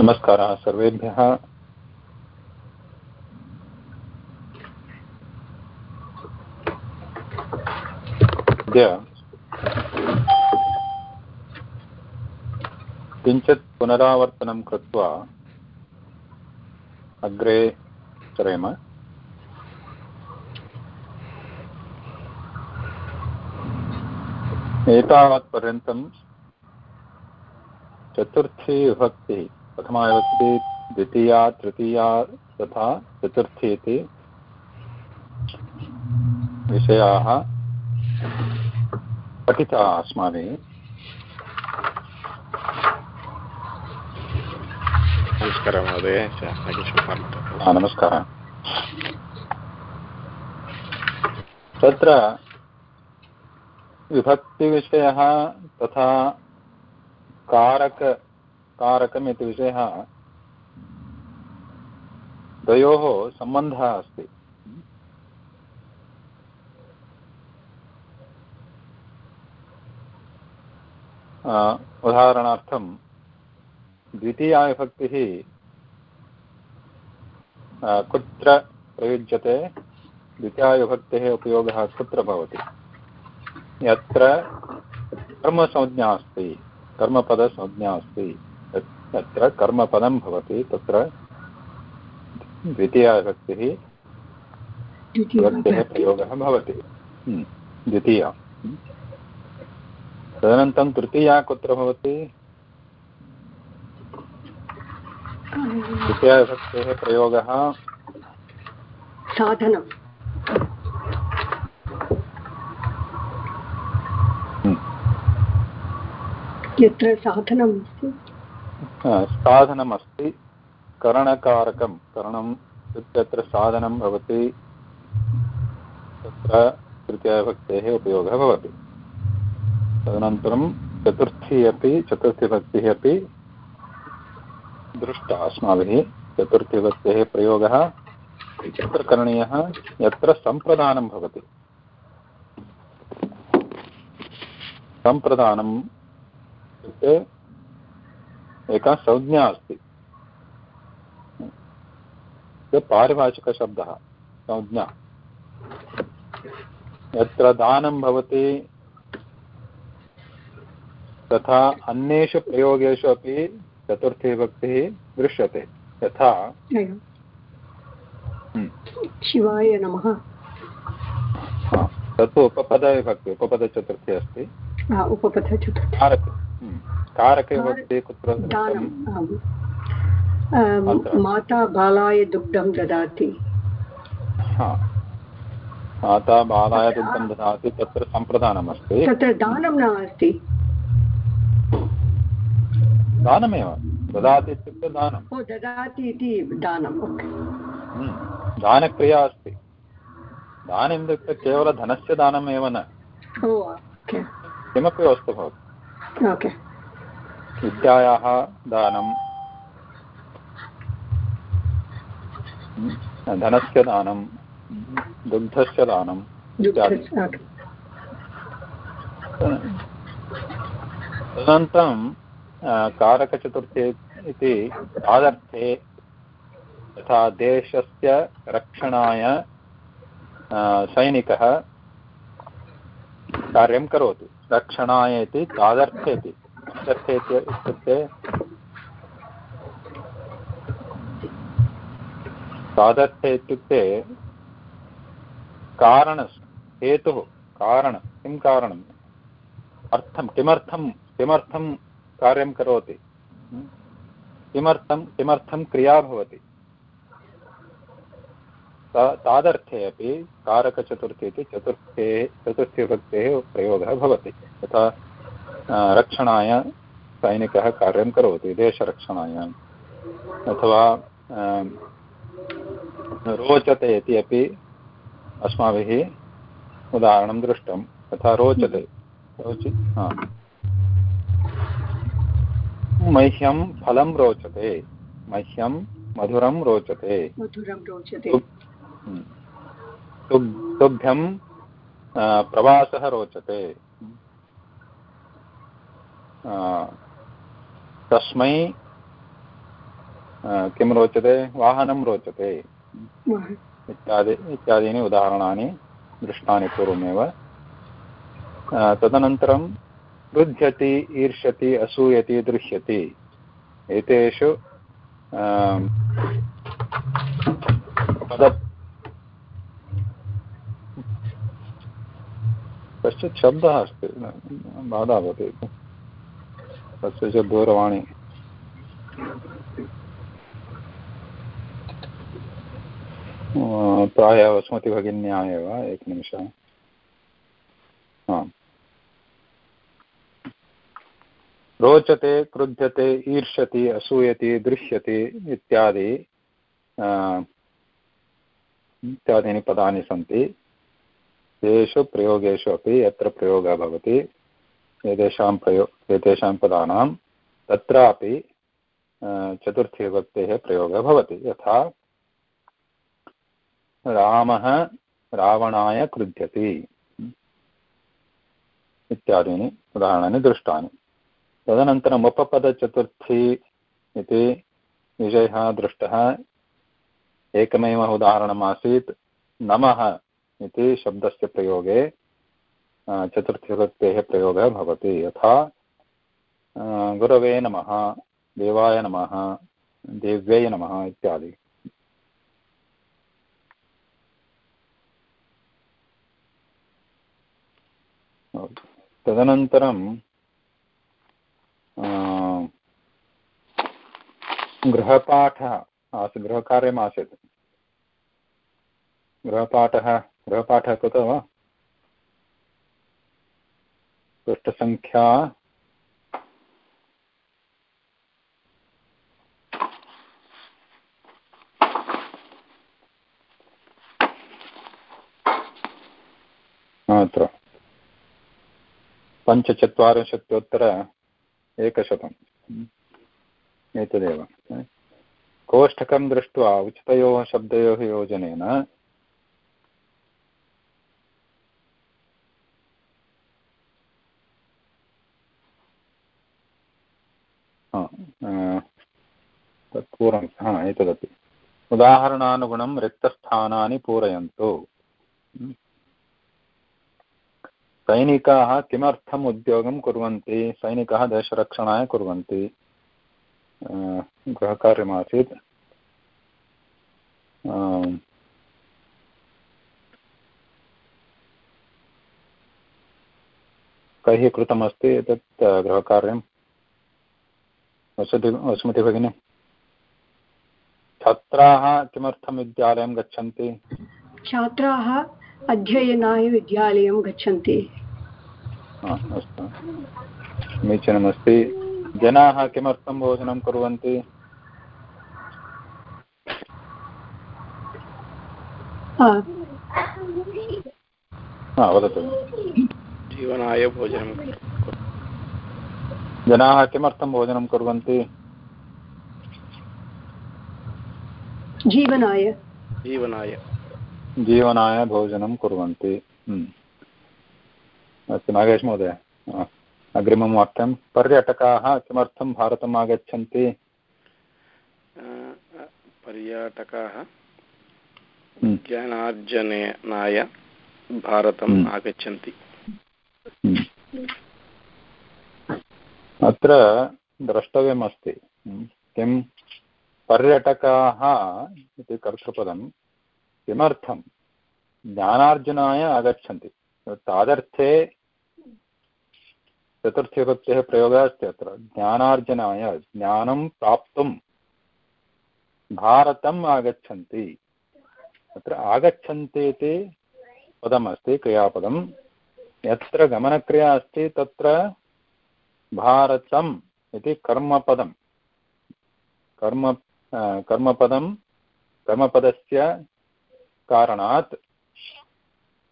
नमस्कारः सर्वेभ्यः। अद्य किञ्चित् पुनरावर्तनं कृत्वा अग्रे सरेम एतावत्पर्यन्तं चतुर्थी विभक्तिः। प्रथमा विभक्ति द्वितीया तृतीया तथा चतुर्थी इति विषयाः पठिताः अस्माभिः। नमस्कारः महोदय नमस्कारः। तत्र विभक्तिविषयः तथा कारक कारकम् इति विषयः। द्वयोः सम्बन्धः अस्ति। उदाहरणार्थं द्वितीया विभक्तिः कुत्र प्रयुज्यते? द्वितीयाविभक्तेः उपयोगः कुत्र भवति? यत्र कर्मसंज्ञा अस्ति, कर्मपदसंज्ञा अस्ति। यत्र कर्मपदं भवति तत्र द्वितीयाविभक्तिः विभक्तेः प्रयोगः भवति। हम्म, द्वितीया। तदनन्तरं तृतीया कुत्र भवति? द्वितीयाविभक्तेः प्रयोगः। साधनं। हम्म, यत्र साधनम् अस्ति साधनमस्ति, करणकारकं करणम् इत्यत्र साधनं भवति, तत्र तृतीयाविभक्तेः उपयोगः भवति। तदनन्तरं चतुर्थी अपि चतुर्थीविभक्तिः अपि दृष्टा अस्माभिः चतुर्थीविभक्तेः प्रयोगः यत्र करणीयः, यत्र सम्प्रदानं भवति। सम्प्रदानम् इत्युक्ते एका संज्ञा अस्ति। पारिभाषिकशब्दः संज्ञा। यत्र दानं भवति तथा अन्येषु प्रयोगेषु अपि चतुर्थीविभक्तिः दृश्यते। यथा शिवाय नमः। तत्तु उपपदविभक्ति उपपदचतुर्थी अस्ति। हा, उपपथचतुर्थी कारक कारकविभक्ति कुत्र। अं, अत्र। माता बालाय दुग्धं ददाति। माता बालाय दुग्धं ददाति तत्र सम्प्रदानमस्ति। तत्र दानं न अस्ति दानमेव? ददाति इत्युक्ते दानं। ददाति इति दानम् हम्म, दानक्रिया अस्ति। दानम् इत्युक्ते केवलं धनस्य दानमेव न। किमपि वस्तु भवति। ओके। विद्यायाः दानं। धनस्य दानं दुग्धस्य दानम् इत्यादि। तदनन्तरं कारकचतुर्थी इति तादर्थे यथा देशस्य रक्षणाय सैनिकः कार्यं करोति। रक्षणाय इति तादर्थे इति। तादर्थे इत्युक्ते इत्युक्ते कारण, हेतुः, कारण, किं कारणम्? अर्थं, किमर्थं किमर्थं कार्यं करोति? किमर्थं किमर्थं क्रिया भवति? तादर्थे अपि कारकचतुर्थी इति चतुर्थे चतुर्थीविभक्तेः प्रयोगः भवति। यथा रक्षणाय सैनिकः कार्यं करोति देशरक्षणाय अथवा रोचते इति अपि अस्माभिः उदाहरणं दृष्टं तथा रोचते रोचि हा। मह्यं फलं रोचते मह्यं मधुरं रोचते। हम्म। तुभ्यं अ, प्रवासः रोचते। तस्मै किं रोचते वाहनं रोचते इत्यादि इत्यादीनि उदाहरणानि दृष्टानि पूर्वमेव तदनन्तरं रुध्यति ईर्ष्यति असूयति दृश्यति एतेषु पद कश्चित् शब्दः अस्ति बाधा भवति तस्य च दूरवाणी प्रायः वसुमतिभगिन्या एव एकनिमिषः रोचते, क्रुध्यते, ईर्ष्यति, असूयति, दृश्यति इत्यादि इत्यादीनि पदानि सन्ति। तेषु प्रयोगेषु अपि यत्र प्रयोगः भवति। एतेषां प्रयो एतेषां पदानां, तत्रापि चतुर्थीविभक्तेः प्रयोगः भवति। यथा, रामः रावणाय क्रुध्यति इत्यादीनि उदाहरणानि दृष्टानि। तदनन्तरम् उपपदचतुर्थी इति विषयः दृष्टः एकमेव उदाहरणमासीत् नमः इति शब्दस्य प्रयोगे चतुर्थीविभक्तेः प्रयोगः भवति। यथा गुरवे नमः, देवाय नमः, देव्यै नमः इत्यादि। तदनन्तरं गृहपाठः आसीत् गृहकार्यम् आसीत्। गृहपाठः गृहपाठः कृतो वा? पृष्ठसङ्ख्या अत्र पञ्चचत्वारिंशत्युत्तर एकशतम्। एतदेव। कोष्ठकं दृष्ट्वा उचितयोः शब्दयोः योजनेन तत्पूर्वं हा, एतदपि। उदाहरणानुगुणं रिक्तस्थानानि पूरयन्तु। सैनिकाः किमर्थम् उद्योगं कुर्वन्ति? सैनिकाः देशरक्षणाय कुर्वन्ति। गृहकार्यमासीत्। कैः कृतमस्ति एतत् गृहकार्यं? वसति वसुमति भगिनी। छात्राः किमर्थं विद्यालयं गच्छन्ति? छात्राः अध्ययनाय विद्यालयं गच्छन्ति अस्तु। समीचीनमस्ति। जनाः किमर्थं भोजनं कुर्वन्ति? वदतु। जीवनाय भोजनं जनाः किमर्थं भोजनं कुर्वन्ति? जीवनाय। जीवनाय। जीवनाय भोजनं कुर्वन्ति। हम्म। अस्तु नागेश महोदय अग्रिमं वाक्यं। पर्यटकाः किमर्थं भारतम् आगच्छन्ति? पर्यटकाः हम्म। ज्ञानार्जनाय भारतम् हम्म। आगच्छन्ति। अत्र द्रष्टव्यमस्ति। किं पर्यटकाः इति कर्तृपदं किमर्थं? ज्ञानार्जनाय आगच्छन्ति। तादर्थे चतुर्थीविभक्तेः प्रयोगः अस्ति अत्र। ज्ञानार्जनाय ज्ञानं प्राप्तुं भारतम् आगच्छन्ति। अत्र आगच्छन्ति इति पदमस्ति, क्रियापदं। यत्र गमनक्रिया अस्ति, तत्र भारतम् इति कर्मपदं। कर्म कर्मपदं कर्मपदस्य कारणात्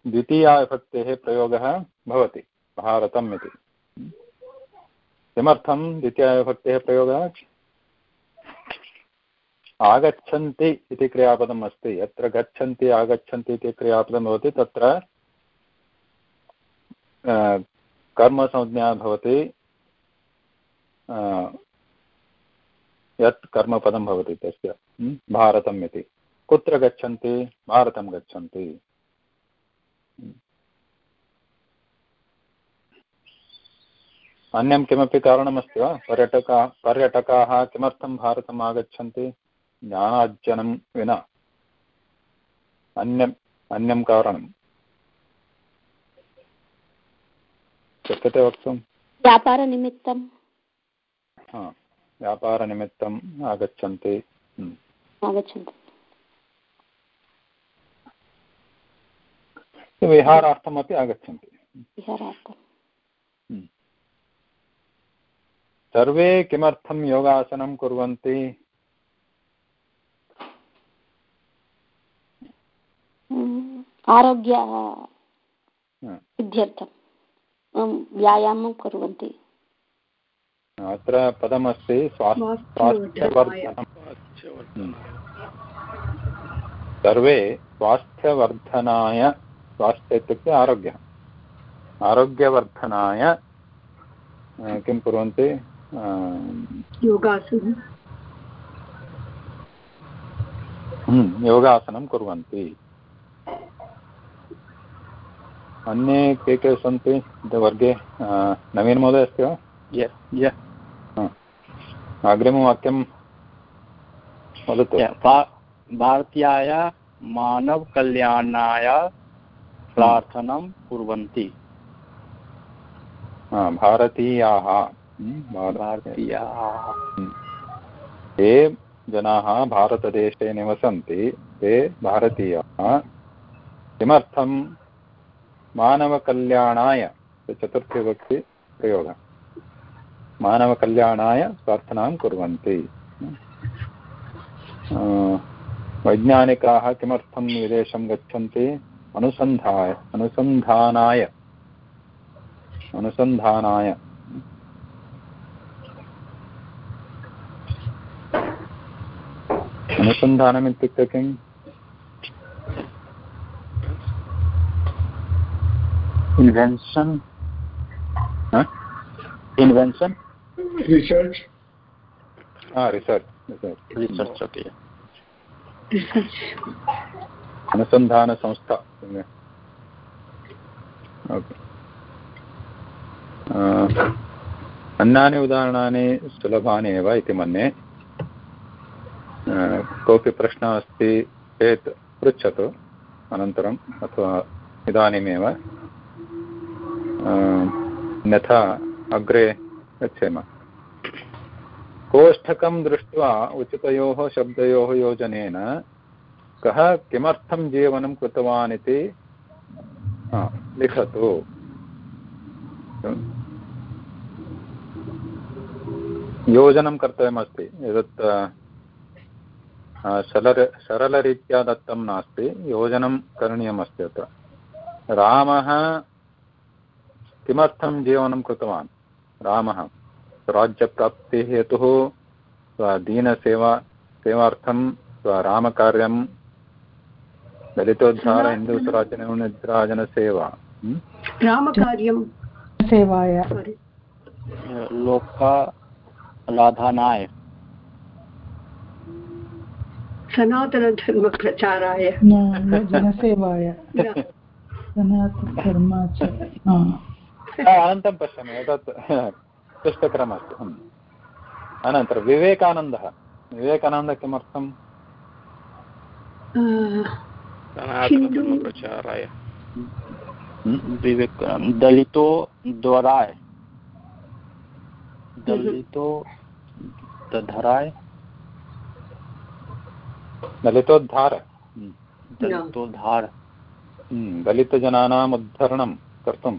द्वितीयाविभक्तेः प्रयोगः भवति, भारतम् इति। किमर्थं द्वितीयाविभक्तेः प्रयोगः? आगच्छन्ति इति क्रियापदम् अस्ति। यत्र गच्छन्ति, आगच्छन्ति इति क्रियापदं भवति, तत्र कर्मसंज्ञा भवति। यत् कर्मपदं भवति तस्य। भारतम् इति। कुत्र गच्छन्ति? भारतं गच्छन्ति। अन्यं किमपि कारणमस्ति वा? पर्यटका पर्यटकाः किमर्थं भारतम् आगच्छन्ति? ज्ञानार्जनं विना। अन्यम् अन्यं कारणं शक्यते वक्तुं व्यापारनिमित्तं व्यापारनिमित्तम् आगच्छन्ति। आगच्छन्ति। विहारार्थमपि आगच्छन्ति। सर्वे किमर्थं योगासनं कुर्वन्ति? आरोग्य सिद्ध्यर्थं। व्यायामं कुर्वन्ति। अत्र पदमस्ति स्वास्थ्यवर्धनं सर्वे स्वास्थ्यवर्धनाय स्वास्थ्य इत्युक्ते आरोग्यः। आरोग्यवर्धनाय किं कुर्वन्ति? योगासनं। योगासनं कुर्वन्ति। अन्ये के के सन्ति वर्गे? नवीनमहोदय अस्ति वा? अग्रिमं वाक्यं वदतु भारतीयाय मानवकल्याणाय प्रार्थनां कुर्वन्ति। भारतीयाः। भारतीयाः। ये जनाः भारतदेशे निवसन्ति ते भारतीयाः। किमर्थं मानवकल्याणाय? चतुर्थीविभक्ति प्रयोगः। मानवकल्याणाय प्रार्थनां कुर्वन्ति। वैज्ञानिकाः किमर्थं विदेशं गच्छन्ति? अनुसन्धाय अनुसन्धानाय अनुसन्धानाय। अनुसन्धानम् किम् invention? Huh? Research? Ah research research. Research okay. Research. अनुसन्धानसंस्था अन्यानि उदाहरणानि सुलभानि एव इति मन्ये कोऽपि प्रश्नः अस्ति चेत् पृच्छतु अनन्तरम् अथवा इदानीमेव अन्यथा अग्रे गच्छेम कोष्ठकं दृष्ट्वा उचितयोः शब्दयोः योजनेन कः किमर्थं जीवनं कृतवान् इति लिखतु। योजनं कर्तव्यमस्ति। एतत् सरल सरलरीत्या दत्तं नास्ति। योजनं करणीयमस्ति अत्र। रामः किमर्थं जीवनं कृतवान्? रामः। स्वराज्यप्राप्तेः हेतुः स्वदीनसेवा सेवार्थं स्वरामकार्यं। दलितोद्धार हिन्दुस्वराज्यनिर्वाचनसेवा रामकार्यं सेवाय। लोकलाधानाय सनातनधर्मप्रचाराय। जनसेवाय। सनातनधर्म च अनन्तरं पश्यामि एतत् क्लिष्टकरमस्ति अनन्तरं विवेकानन्दः। विवेकानन्दः किमर्थं सनातनधर्मप्रचाराय। विवेक दलितो द्वाराय। दलितो धराय दलितोद्धार। दलितोद्धार। दलितजनानाम् उद्धरणं कर्तुम्।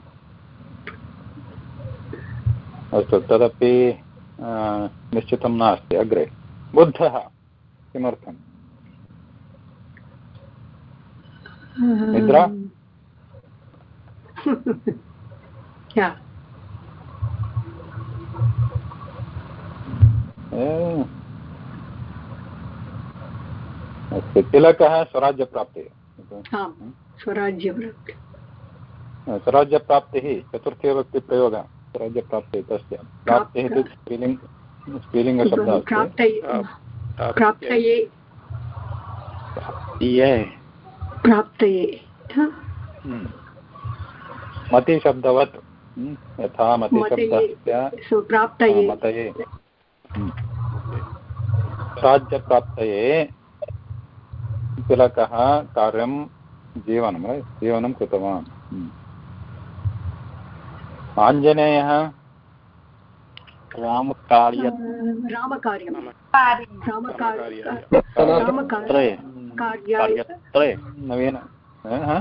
अस्तु तदपि निश्चितं नास्ति अग्रे। बुद्धः किमर्थं निद्रा? अस्तु तिलकः स्वराज्यप्राप्तिः। स्वराज्यप्राप्ति। स्वराज्यप्राप्तिः तस्य। प्राप्तिः तु स्त्रीलिङ्ग् प्राप्तये प्राप्तये। हम्म। मतिशब्दवत् हम्म, यथा मतिशब्दस्य मतये हम्म। राज्यप्राप्तये तिलकः कार्यं जीवनं जीवनं कृतवान्। आञ्जनेयः रामकार्य रामकार्यं रामकार्याय। त्रये कार्याय कार्यत्रये नवीन। हा?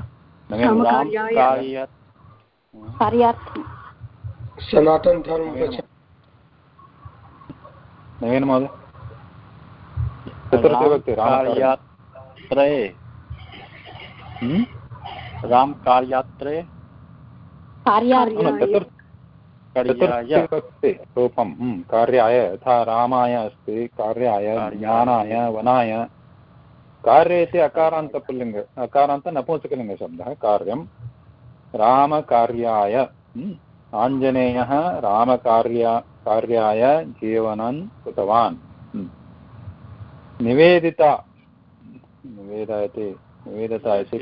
नवीन। रामकार्याय। कार्य कार्यार्थं सनातन धर्म नवीन। नवीन महोदय चतुर्थविभक्ति रामकार्य। रामकार्यात्रये हम्म? रामकार्यात्रये कार्यार्थं न, चतुर्थ कार्याय रूपं हम्म, कार्याय यथा रामाय अस्ति कार्याय। ज्ञानाय वनाय कार्य इति अकारान्तपुल्लिङ्ग अकारान्त नपुंसकलिङ्गशब्दः कार्यं रामकार्याय हम्म, आञ्जनेयः रामकार्या कार्याय जीवनं कृतवान् हम्म। निवेदिता निवेदा इति निवेदिता इति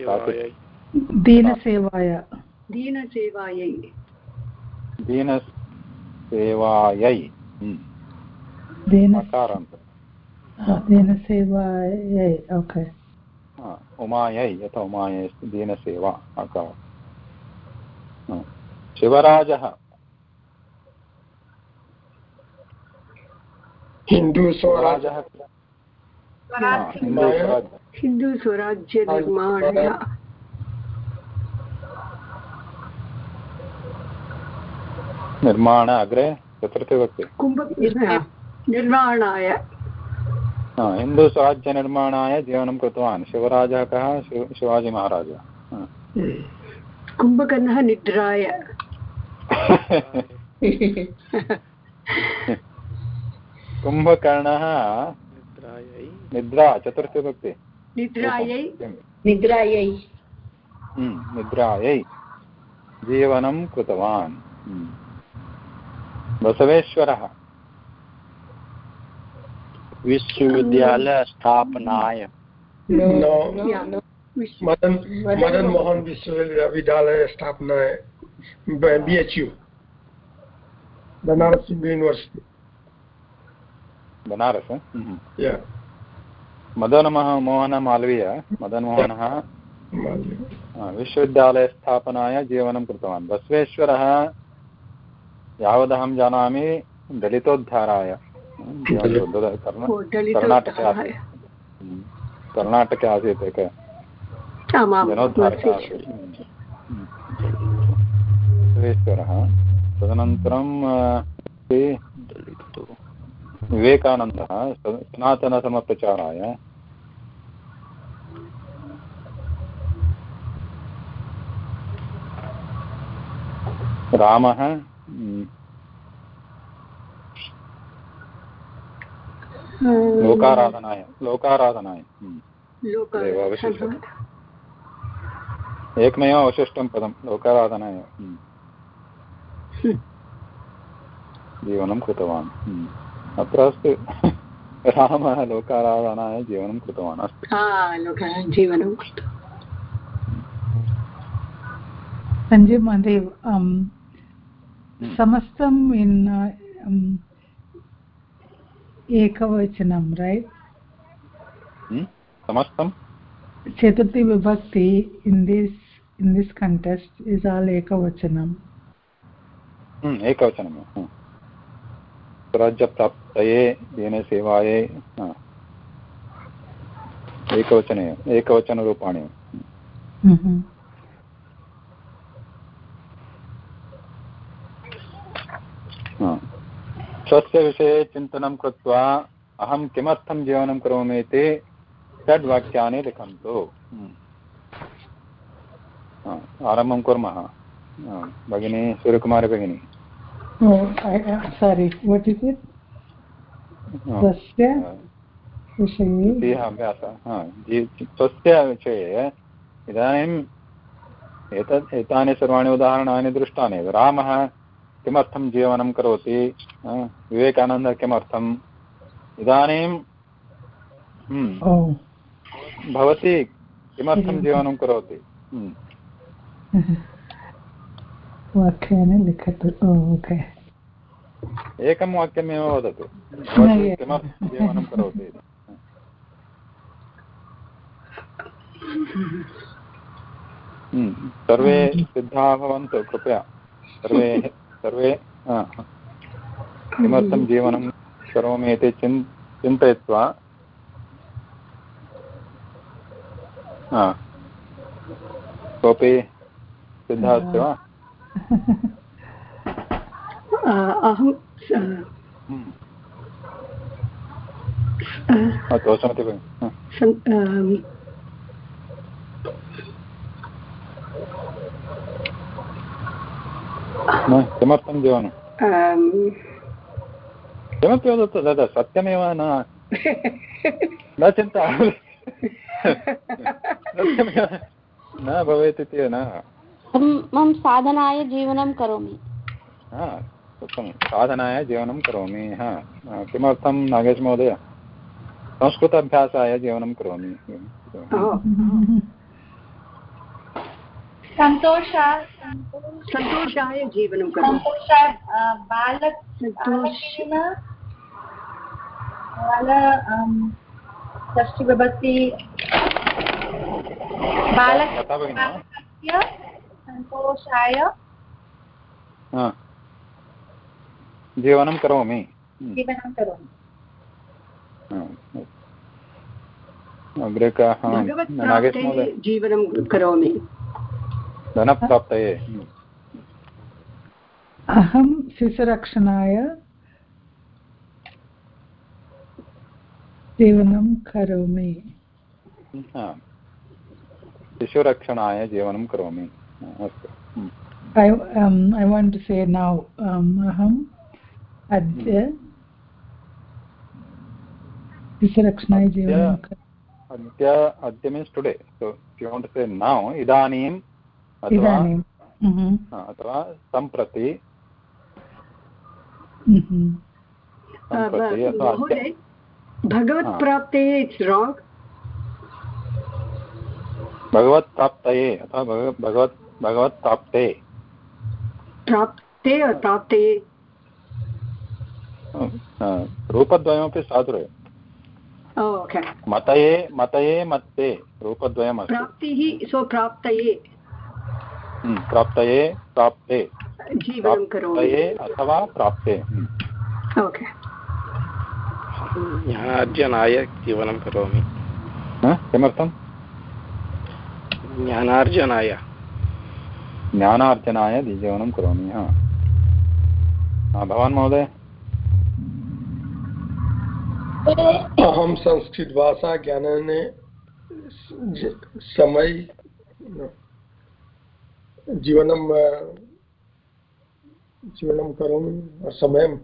दीनसेवाय दीनसेवायै। दीनसेवायै। हम्म, दीन दीनसेवायै ओके। उमायै यथा उमायै अस्ति दीनसेवा अकार शिवराजः। हिंदू स्वराज शिवराजः हा, हिन्दुस्वराज्य हिन्दुस्वराज्यनिर्माणय निर्माण अग्रे चतुर्थविभक्ति कुम्भ निर्माणाय। हा, हिन्दुस्वराज्यनिर्माणाय जीवनं कृतवान्। शिवराजः कः? शिव शिवाजीमहाराजः हा। कुम्भकर्णः निद्राय। कुम्भकर्णः निद्रा चतुर्थविभक्ति निद्रायै। निद्रायै। हम्म, निद्रायै। जीवनं कृतवान्। हम्म। बसवेश्वरः। विश्वविद्यालयस्थापनाय। मदन मदन मोहन विश्वविद्यालय स्थापना है B H U Banaras Hindu university Banaras hmm. या मदनमोह मोहन मालवीय मदनमोहनः हा, विश्वविद्यालयस्थापनाय जीवनं कृतवान्। बसवेश्वरः यावदहं जानामि दलितोद्धाराय। कर्णाटके हम्म। कर्णाटके आसीत् एक। जनोद्धारकः हम्म। तदनन्तरं विवेकानन्दः स- सनातनधर्मप्रचाराय रामः लोकाराधनाय लोकाराधनाय। हम्म। अवशिष्यते एकमेव अवशिष्टं पदं लोकाराधनाय। हम्म। जीवनं कृतवान्। हम्म। अत्र अस्ति। रामः लोकाराधनाय जीवनं कृतवान्। अस्ति। जीवनं Sanjay Mahadev, um, samastam in uh, um, ekavachanam, right? हम्म? समस्तं Chaturthi Vibhakti in this in this contest is all ekavachanam. हम्म, एकवचनं हम्म। स्वराज्यप्राप्तये दीनसेवायै हा। एकवचने एकवचनरूपाणि Mm-hmm. हा। स्वस्य विषये चिन्तनं कृत्वा अहं किमर्थं जीवनं करोमि इति षड्वाक्यानि लिखन्तु। हम्म। आरम्भं कुर्मः। भगिनी सूर्यकुमारी भगिनी। हा, Vishaye. द्वितीयः अभ्यासः हा, जी- स्वस्य विषये इदानीम् एतत् एतानि सर्वाणि उदाहरणानि दृष्टानि। रामः किमर्थं जीवनं करोति? विवेकानन्द किमर्थम्? इदानीं हम्म, भवती किमर्थं जीवनं करोति? हम्म, वाक्येन लिखतु। ओके एकं वाक्यमेव वदतु। किमर्थं जीवनं करोति? हम्म, सर्वे सिद्धाः भवन्तु कृपया। सर्वे सर्वे। किमर्थं जीवनं करोमि इति चिन् चिन्तयित्वा कोऽपि सिद्धः अस्ति वा अहं हम्म। भगिनि हा। सन्- अम्, न, किमर्थं जीवनं किमपि वदतु तद् सत्यमेव न। न चिन्ता। न भवेत् इति न। मम साधनाय जीवनं करोमि। हा उत्तमं साधनाय जीवनं करोमि हा। किमर्थं नागेश महोदय? संस्कृताभ्यासाय जीवनं करोमि। सन्तोषा सन्तोषाय जीवनं करोमि सन्तोषा बालक बाल वा? बालकस्य सन्तोषाय जीवनं करोमि। हम्म, जीवनं करोमि। अग्रे कः हा, जीवनं करोमि। धनप्राप्तये। अहं शिशुरक्षणाय जीवनं करोमि। शिशुरक्षणाय जीवनं करोमि। अस्तु। I um, I want to say now um, aham adya शिशुरक्षणाय जीवनं करोमि। अद्य अद्य means today so you want say now इदानीं अथवा सम्प्रति। mhm. सम्प्रति अथवा अद्य महोदय भगवत्प्राप्ते इट्स् राङ्ग्। भगवत्प्राप्तये अथवा भगव- भगवत् भगवत्प्राप्ते। प्राप्ते प्राप्ते। रूपद्वयमपि साधुरेव ओके। मतये मतये मत्ते रूपद्वयमस्ति। प्राप्तिः सो प्राप्तये। हम्म, प्राप्तये प्राप्ते। प्राप्तये अथवा प्राप्ते। हम्म, ओके। ज्ञानार्जनाय जीवनं करोमि। किमर्थं ज्ञानार्जनाय। ज्ञानार्जनाय जीवनं करोमि हा। हा, भवान् महोदय? अहं संस्कृतभाषा ज्ञाने ज- समय जीवनं जीवनं करोमि समयं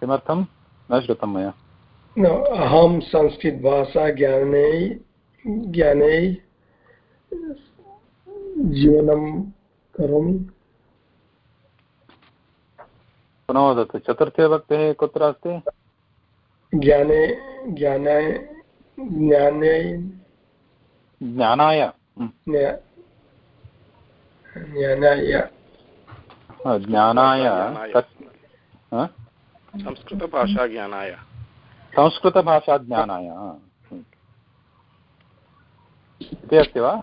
किमर्थं? न श्रुतं मया। अहं संस्कृतभाषा ज्ञाने ज्ञाने जीवनं करोमि। पुनः वदतु चतुर्थीविभक्तिः कुत्र अस्ति? ज्ञाने ज्ञानाय ज्ञाने। ज्ञानाय। ज्ञा- ज्ञानाय। हा, ज्ञानाय कत्- हा? संस्कृतभाषाज्ञानाय। संस्कृतभाषाज्ञानाय। इति अस्ति वा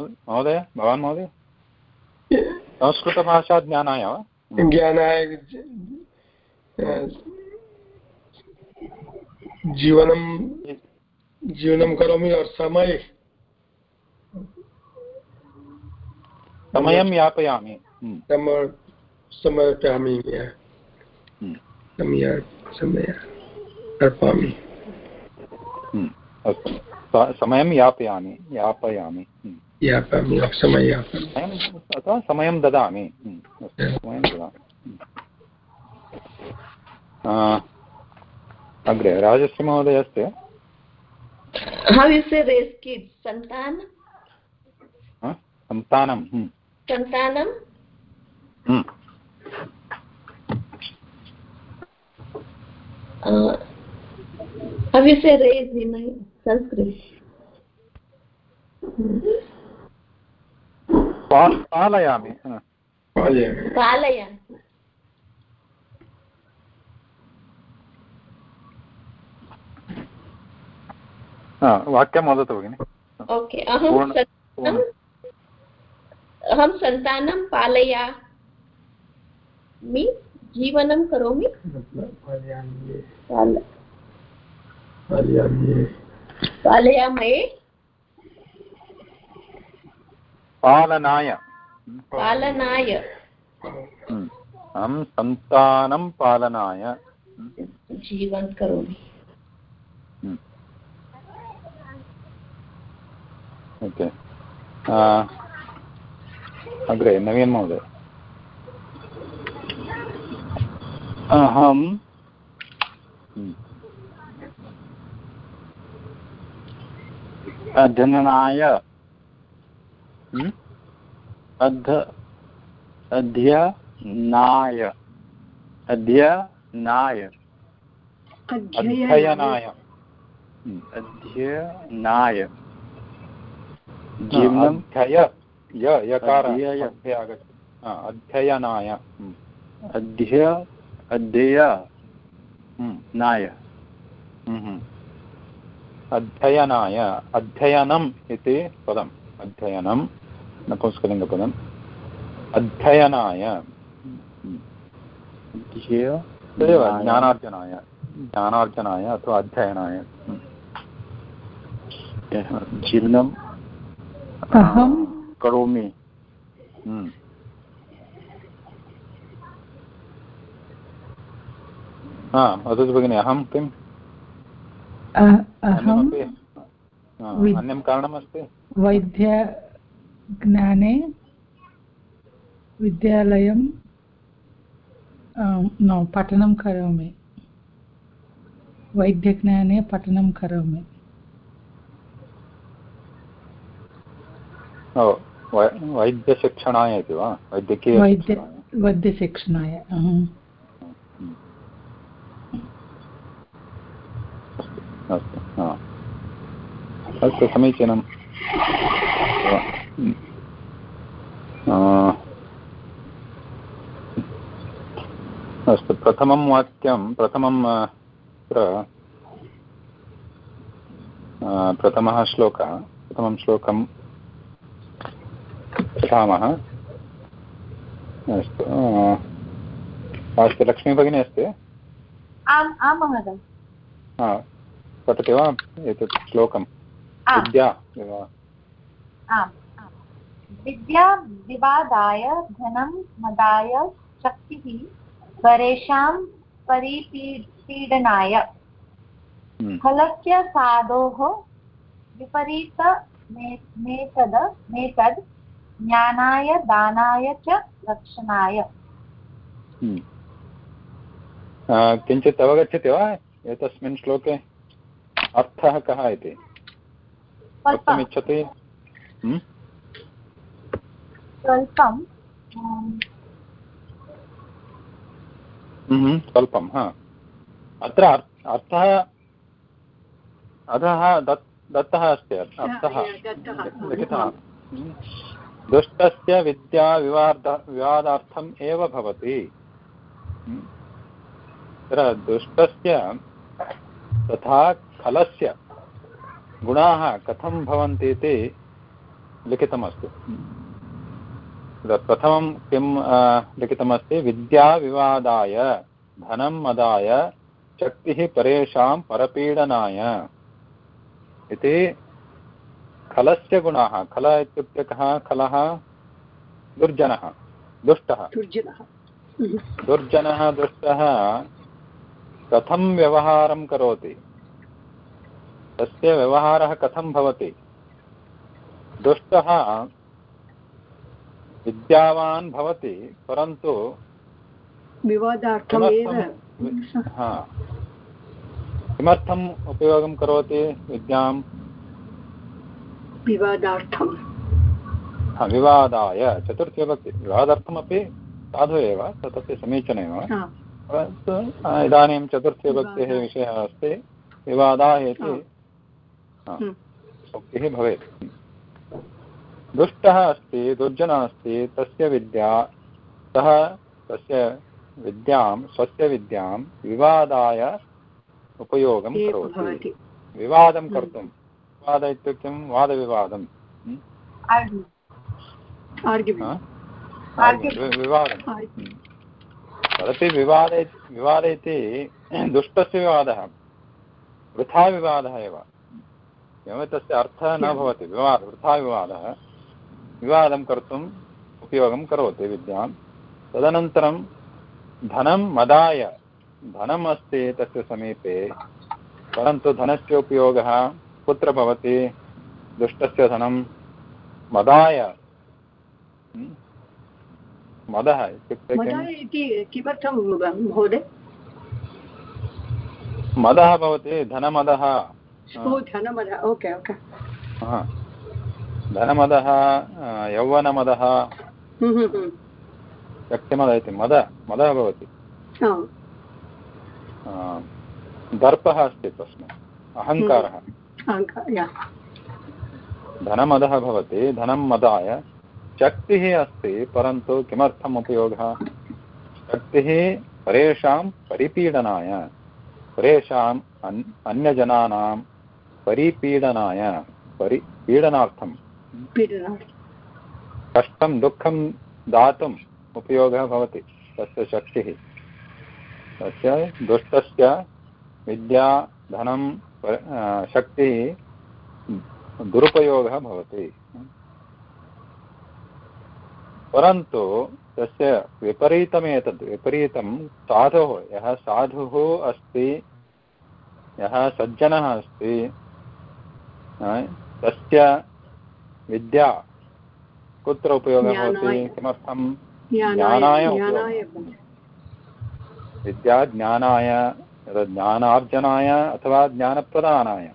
महोदय भवान् महोदय? संस्कृतभाषाज्ञानाय वा? ज्ञानाय जीवनं जीवनं करोमि और समय। समयं यापयामि। हम्म, समर्पयामि हम्म, समय समय हम्म, अस्तु। समयं यापयामि यापयामि। हम्म। यापयामि समय अथवा समयं ददामि। हम्म, समयं ददामि। हम्म। अग्रे राजश्री महोदय अस्ति how you say raise kids? Santan? हा? सन्तानं हम्म, santanam hmm. How you say raise Sanskrit? पालयामि पालयामि पालय वाक्यं वदतु भगिनि ओके अहं अहं सन्तानं पालयामि जीवनं करोमि। पालयामि। पाल- पालयामि। पालयामये पालनाय। पालनाय। हम्म. अहं सन्तानं पालनाय। जीवनं करोमि। हम्म. ओके। आ, अग्रे नवीन महोदय अहं. अध्ययनाय हम्म? अध अध्ययनाय अध्ययनाय अध्ययनाय. अध्ययनाय अध्यय य यकार अध्यय. हा, अध्ययनाय हम्म. अध्यय अध्ययनाय हम्म. हम्म. अध्ययनाय अध्ययनम् इति पदम् अध्ययनं नपुंसकलिङ्गपदम् अध्ययनाय हम्म. तदेव ज्ञानार्जनाय ज्ञानार्जनाय अथवा अध्ययनाय हम्म. जीवनं अहं करोमि हम्म. हा वदतु भगिनि अहं किम् हा, अन्यं कारणमस्ति? वैद्यज्ञाने विद्यालयं न पठनं करोमि। वैद्यज्ञाने पठनं करोमि ओ, वै- वैद्यशिक्षणाय इति वा? वैद्यकीय वैद्य वैद्यशिक्षणाय अस्तु हा। अस्तु समीचीनं। आ, अस्तु प्रथमं वाक्यं प्रथमं प्रथमः श्लोकः प्रथमं श्लोकं पठामः। अस्तु अस्तु लक्ष्मी भगिनी अस्ति? आम् आं महोदय। पठति वा एतत् श्लोकं? विद्या आम् विद्या विवादाय धनं मदाय शक्तिः परेषां परिपीडनाय। हम्म, फलस्य साधोः विपरीतमेतद् मेतद् ज्ञानाय दानाय च रक्षणाय। हम्म। आ, किञ्चित् अवगच्छति वा एतस्मिन् श्लोके? अर्थः कः इति? स्वल्पं वक्तुमिच्छति? हम्म? स्वल्पं अं, हम्म, स्वल्पं हा। अत्र अर्थः अधः दत् दत्तः अस्ति अर्थः। दत्तः। लिखितः। हम्म। दुष्टस्य विद्या विवाद विवादार्थम् एव भवति। हम्म। तत्र दुष्टस्य तथा खलस्य गुणाः कथं भवन्ति इति लिखितमस्ति। तत्र प्रथमं किं लिखितमस्ति विद्याविवादाय धनं मदाय शक्तिः परेषां परपीडनाय इति खलस्य गुणाः खल इत्युक्ते कः खलः दुर्जनः दुष्टः। दुर्जनः। दुष्टः कथं व्यवहारं करोति? तस्य व्यवहारः कथं भवति? दुष्टः विद्यावान् भवति परन्तु किमर्थम् उपयोगं करोति विद्यां? विवादार्थं हा, विवादाय चतुर्थी विभक्ति विवादार्थमपि साधु एव तदपि समीचीनमेव परन्तु इदानीं चतुर्थविभक्तेः। विषयः अस्ति विवादाः इति आम्। हम्म। उक्तिः भवेत् दुष्टः अस्ति दुर्जनः अस्ति तस्य विद्या सः तस्य विद्यां स्वस्य विद्यां विवादाय उपयोगं करोति विवादं हम्म। कर्तुं विवाद इत्युक्ते वादविवादं हं? आर्ग्युमेण्ट् हा? Argument. वि- विवादं तदपि विवादे विवाद इति दुष्टस्य विवादः। वृथा विवादः एव। एवं तस्य अर्थः न भवति। विवाद वृथा विवादः। विवादं कर्तुम् उपयोगं करोति विद्यां। तदनन्तरं धनं मदाय। धनम् अस्ति तस्य समीपे। परन्तु धनस्य उपयोगः कुत्र भवति दुष्टस्य धनं मदाय। मदः इत्युक्ते मदा किं इति किमर्थं महोदय? मदः भवति धनमदः। धनमदः ओके ओके। धनमदः यौवनमदः। हम्म, हम्म, हम्म। शक्तिमदः इति मद मदः भवति। दर्पः अस्ति तस्मिन् अहङ्कारः। धनमदः भवति धनं मदाय। शक्तिः अस्ति परन्तु किमर्थम् उपयोगः? शक्तिः परेषां परिपीडनाय। परेषाम् अन् अन्यजनानां परिपीडनाय। परि पीडनार्थं कष्टं दुःखं दातुम् उपयोगः भवति तस्य शक्तिः। तस्य दुष्टस्य विद्या धनं शक्तिः दुरुपयोगः भवति। परन्तु तस्य विपरीतमेतद् विपरीतं साधुः यः साधुः अस्ति यः सज्जनः अस्ति तस्य विद्या कुत्र उपयोगः भवति? किमर्थं? ज्ञानाय विद्या ज्ञानाय ज्ञानार्जनाय अथवा ज्ञानप्रदानाय।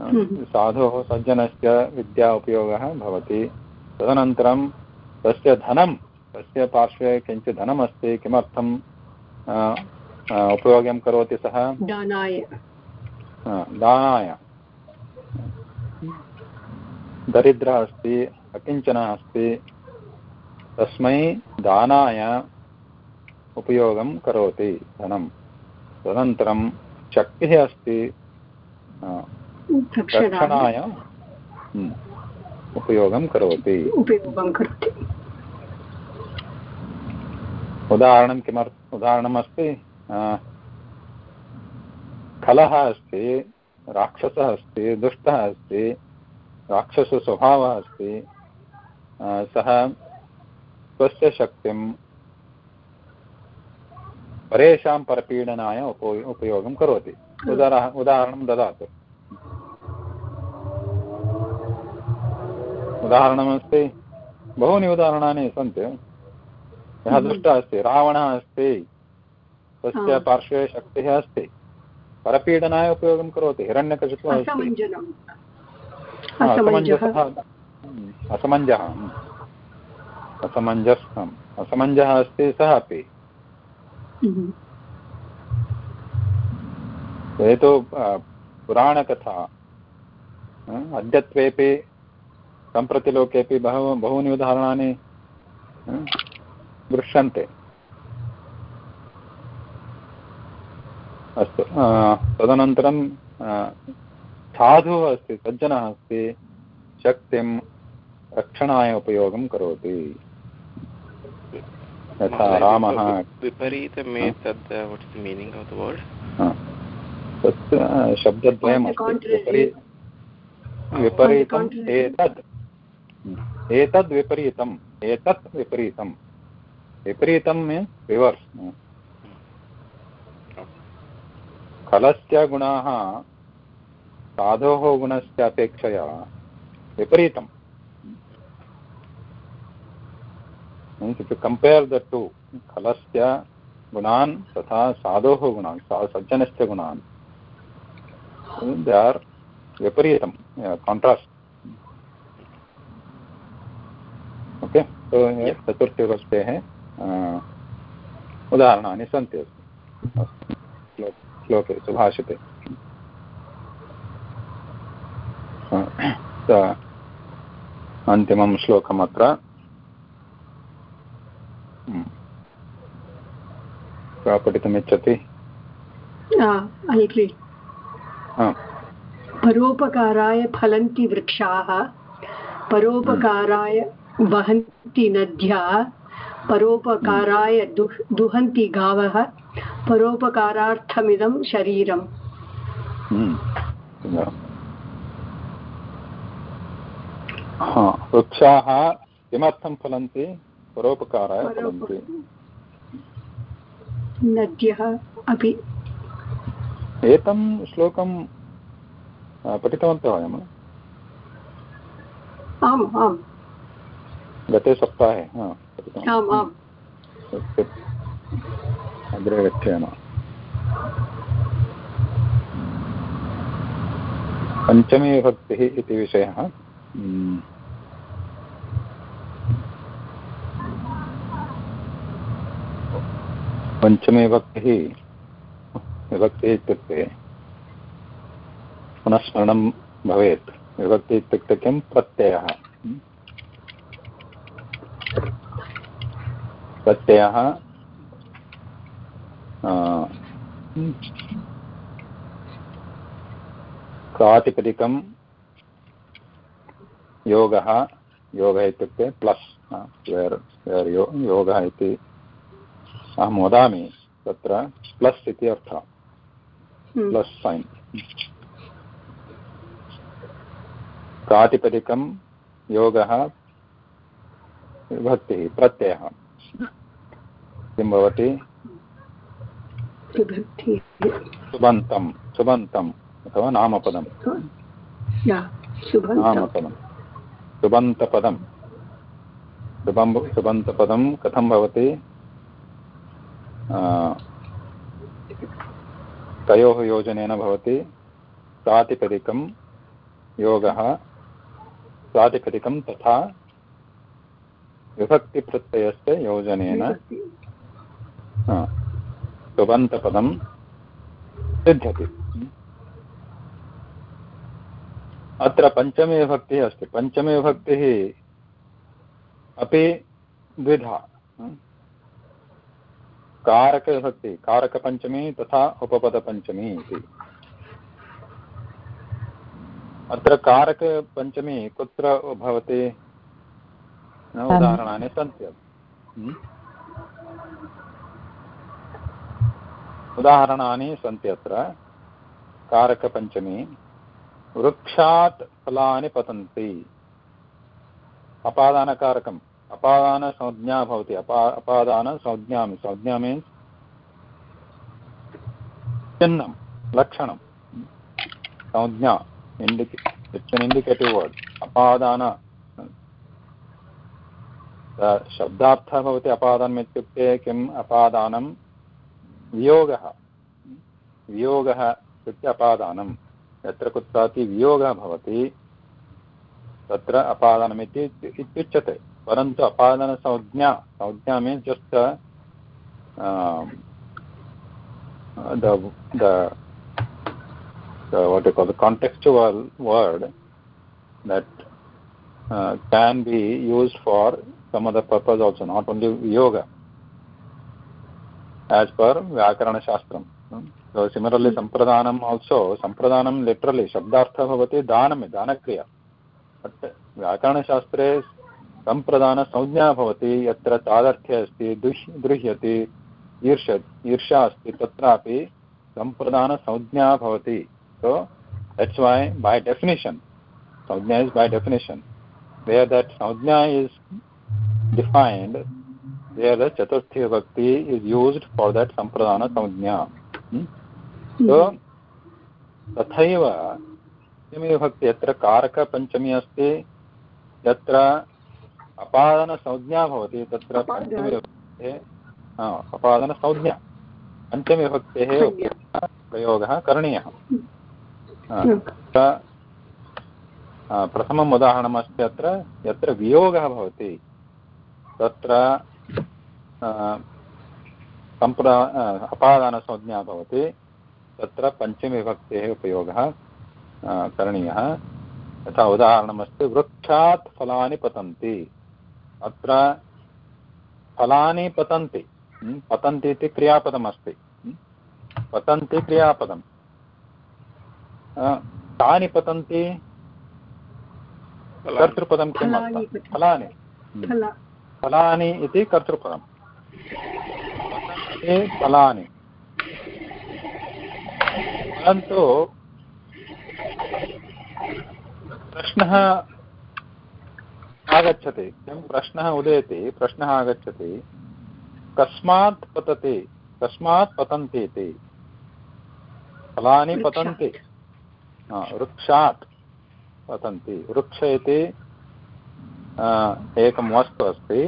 हम्म। साधोः सज्जनस्य विद्या उपयोगः भवति। तदनन्तरं तस्य धनं तस्य पार्श्वे किञ्चित् धनमस्ति किमर्थं उपयोगं करोति सः? दानाय। दानाय। दरिद्रः अस्ति अकिञ्चनः अस्ति तस्मै दानाय उपयोगं करोति धनं तदनन्तरं शक्तिः अस्ति। रक्षणाय हम्म, उपयोगं करोति। उपयोगं करोति। उदाहरणं किमर्थ उदाहरणमस्ति खलः अस्ति राक्षसः अस्ति दुष्टः अस्ति राक्षसस्वभावः अस्ति सः स्वस्य शक्तिं परेषां परपीडनाय उपो उपयोगं करोति। उदाह उदाहरणं ददातु। उदाहरणमस्ति बहूनि उदाहरणानि सन्ति। यः दुष्टः अस्ति रावणः अस्ति तस्य। पार्श्वे शक्तिः अस्ति। परपीडनाय उपयोगं करोति हिरण्यकशिपुः अस्ति। असमञ्जसः हम्म, असमञ्जः। हम्म। असमञ्जः। अस्ति सः अपि। हम्म। ये तु पुराणकथा। अ, अद्यत्वेपि सम्प्रति लोकेपि बहव बहूनि उदाहरणानि अ, दृश्यन्ते। अस्तु तदनन्तरं साधुः अस्ति सज्जनः अस्ति शक्तिं रक्षणाय उपयोगं करोति। यथा रामः विपरीतमेतद् what is the meaning of the word हा, तत् शब्दद्वयम् On the अस्ति। contrary. विपरी विपरीतम्. एतद्। एतद् विपरीतम्। एतत् विपरीतं विपरीतं मीन्स् रिवर्स् खलस्य गुणाः साधोः गुणस्य अपेक्षया विपरीतं means if you compare the two खलस्य गुणान् तथा साधोः गुणान् सा- सज्जनस्य गुणान् दे आर् विपरीतं काण्ट्रास्ट् ओके चतुर्थविभक्तेः उदाहरणानि सन्ति अस्तु। श्लो- श्लोके सुभाषिते। त- अन्तिमं श्लोकम् अत्र हम्म। का पठितुमिच्छति ऐ परोपकाराय फलन्ति वृक्षाः परोपकाराय वहन्ति नद्यः परोपकाराय दुह दुहन्ति गावः परोपकारार्थमिदं शरीरम्। हम्म। हा, वृक्षाः किमर्थं फलन्ति? परोपकाराय फलन्ति। नद्यः अपि। एतं श्लोकं पठितवन्तः वयम् आम् आम्। गते सप्ताहे आम् आम्। अग्रे गच्छेम। पञ्चमी विभक्तिः इति विषयः। पञ्चमी विभक्तिः विभक्तिः इत्युक्ते पुनः स्मरणं भवेत्। विभक्तिः इत्युक्ते किं? प्रत्ययः। प्रत्ययः प्रातिपदिकं योगः योगः इत्युक्ते प्लस् योगः इति अहं वदामि तत्र प्लस् इति अर्थः। Hmm, plus sign. प्रातिपदिकं योगः विभक्तिः प्रत्ययः। किं भवति? सुबन्तं सुबन्तम् अथवा नामपदं। या सुबन्तं। नामपदं। सुबन्तपदं। सुबं सुबन्तपदं कथं भवति? तयोः योजनेन भवति प्रातिपदिकं योगः प्रातिपदिकं तथा विभक्तिप्रत्ययस्य योजनेन। सुबन्तपदं सिद्ध्यति। अत्र पञ्चमी विभक्तिः अस्ति। पञ्चमी विभक्तिः अपि द्विधा। कारकविभक्ति कारकपञ्चमी तथा उपपदपञ्चमी इति। अत्र कारकपञ्चमी कुत्र भवति? उदाहरणानि सन्ति हम्म? उदाहरणानि सन्ति अत्र। कारकपञ्चमी। वृक्षात् फलानि पतन्ति। अपादानकारकम्। अपादानसंज्ञा भवति। अपा अपादानसंज्ञा संज्ञा मीन्स् चिह्नं, लक्षणं। संज्ञा इण्डिके इट्स् एन् इण्डिकेटिव् वर्ड् अपादान। शब्दार्थः भवति अपादानम् इत्युक्ते किम्? अपादानं वियोगः। वियोगः इत्युक्ते अपादानं। यत्र कुत्रापि वियोगः भवति, तत्र अपादानमिति इत्युच्यते। परन्तु अपादानसंज्ञा संज्ञा means just the the the what you call the contextual word that uh, can be used for some other purpose also not only yoga as per vyakarana shastram so similarly sampradanam also sampradanam literally shabdartha bhavati danam danakriya but Vyakarana व्याकरणशास्त्रे संप्रदान संज्ञा भवति यत्र तादर्थ्य अस्ति दृह्यते ईर्ष ईर्षा अस्ति तत्रापि संप्रदान संज्ञा भवति. So that's why by definition संज्ञा is by definition where that संज्ञा इस् डिफैन्ड् वेर् दट् चतुर्थीभक्ति इस् यूस्ड् फार् दट् संप्रदान संज्ञा सो तथैव पञ्चमीभक्ति यत्र कारकपञ्चमी अस्ति यत्र अपादनसंज्ञा भवति तत्र हा, अपादनसंज्ञा। पञ्चमीविभक्तेः प्रयोगः करणीयः। हा, तत्र, हा, प्रथमम् उदाहरणमस्ति अत्र यत्र वियोगः भवति तत्र सम्प्र अपादानसंज्ञा भवति तत्र पञ्चमीविभक्तेः उपयोगः करणीयः। यथा उदाहरणमस्ति वृक्षात् फलानि पतन्ति। अत्र फलानि पतन्ति पतन्ति इति क्रियापदमस्ति पतन्ति क्रियापदं तानि पतन्ति कर्तृपदं किम् फलानि फलानि। इति कर्तृपदं फलानि। परन्तु प्रश्नः आगच्छति। प्रश्नः उदेति प्रश्नः आगच्छति। कस्मात् पतति कस्मात् पतन्ति इति फलानि पतन्ति। वृक्षात् पतन्ति। वृक्ष इति एकं वस्तु अस्ति।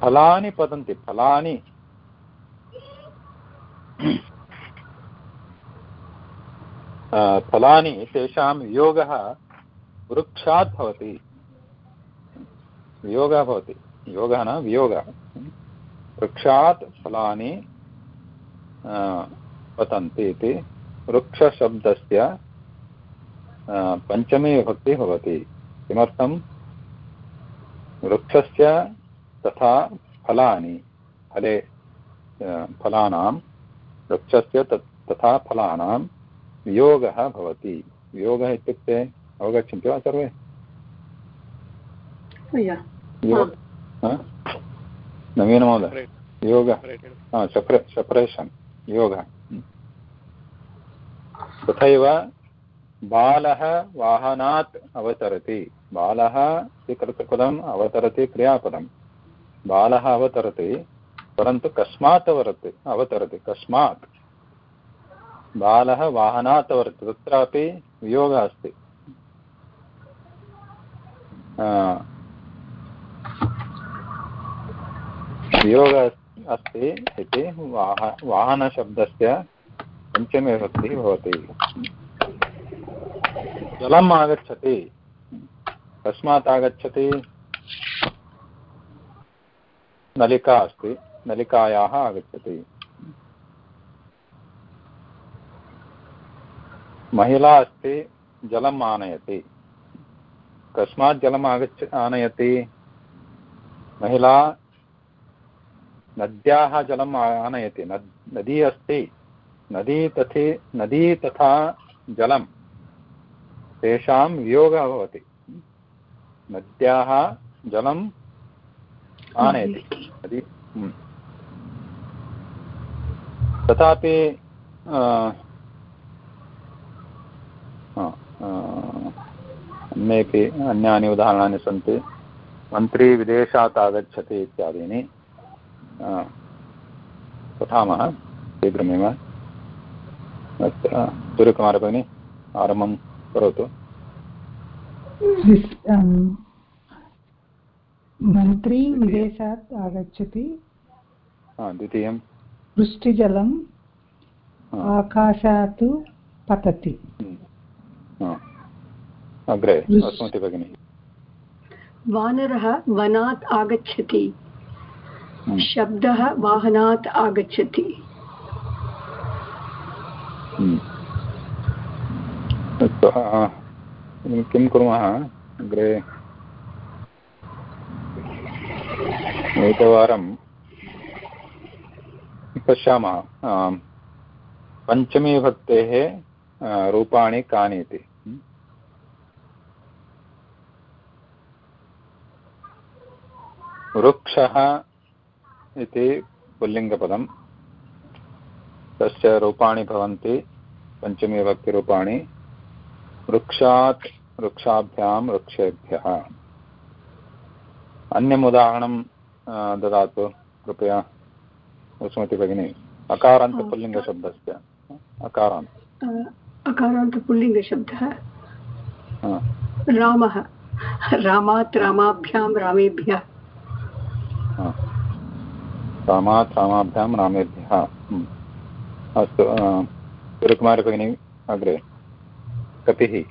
फलानि पतन्ति फलानि। फलानि तेषां वियोगः वृक्षात् भवति। वियोगः भवति। योगः न, वियोगः। वृक्षात् फलानि पतन्ति इति। वृक्षशब्दस्य पञ्चमी विभक्तिः भवति। किमर्थं? वृक्षस्य तथा फलानि, फले फलानां, वृक्षस्य तथा फलानां वियोगः भवति। वियोगः इत्युक्ते अवगच्छन्ति वा सर्वे? नवीनमहोदय योगः? सेपरेशन् योगः। तथैव बालः वाहनात् अवतरति। बालः इति कर्तृपदम् अवतरति क्रियापदं बालः अवतरति परन्तु कस्मात् अवरति अवतरति कस्मात्। बालः वाहनात् वर्तते तत्रापि वियोगः अस्ति। वियोगः अस्ति इति वाह, वाहनशब्दस्य पञ्चमीविभक्तिः भवति। जलम् आगच्छति। कस्मात् आगच्छति। नलिका अस्ति। नलिकायाः आगच्छति। महिला अस्ति। जलम् आनयति। कस्मात् जलम् आगच्छ, आनयति। महिला नद्याः जलम् आनयति। नद् नदी अस्ति। नदी तथे नदी तथा जलं तेषां वियोगः भवति। नद्याः जलम् आनयति। नदी हम्म। तथापि अन्येपि अन्यानि उदाहरणानि सन्ति। मन्त्री विदेशात् आगच्छति इत्यादीनि। पठामः शीघ्रमेव. सूर्यकुमार भगिनी आरम्भं करोतु. मन्त्री विदेशात् आगच्छति। द्वितीयं. वृष्टिजलम् आकाशात् पतति। हम्म। अग्रे भगिनि। वानरः वनात् आगच्छति। शब्दः वाहनात् आगच्छति। हम्म। किं कुर्मः? अग्रे। एकवारं पश्यामः। पञ्चमीभक्तेः रूपाणि कानि इति? वृक्षः इति पुल्लिङ्गपदं तस्य रूपाणि भवन्ति पञ्चमीविभक्तिरूपाणि वृक्षात् वृक्षाभ्यां वृक्षेभ्यः। अन्यम् उदाहरणं ददातु कृपया। सुमति भगिनी अकारान्तपुल्लिङ्गशब्दस्य अकारान्त। अकारान्तपुल्लिङ्गशब्दः रामः। रामात् रामाभ्यां रामेभ्यः। रामात् रामाभ्यां। रामेभ्यः हम्म। अस्तु सूर्यकुमारी भगिनी अग्रे। कपिः।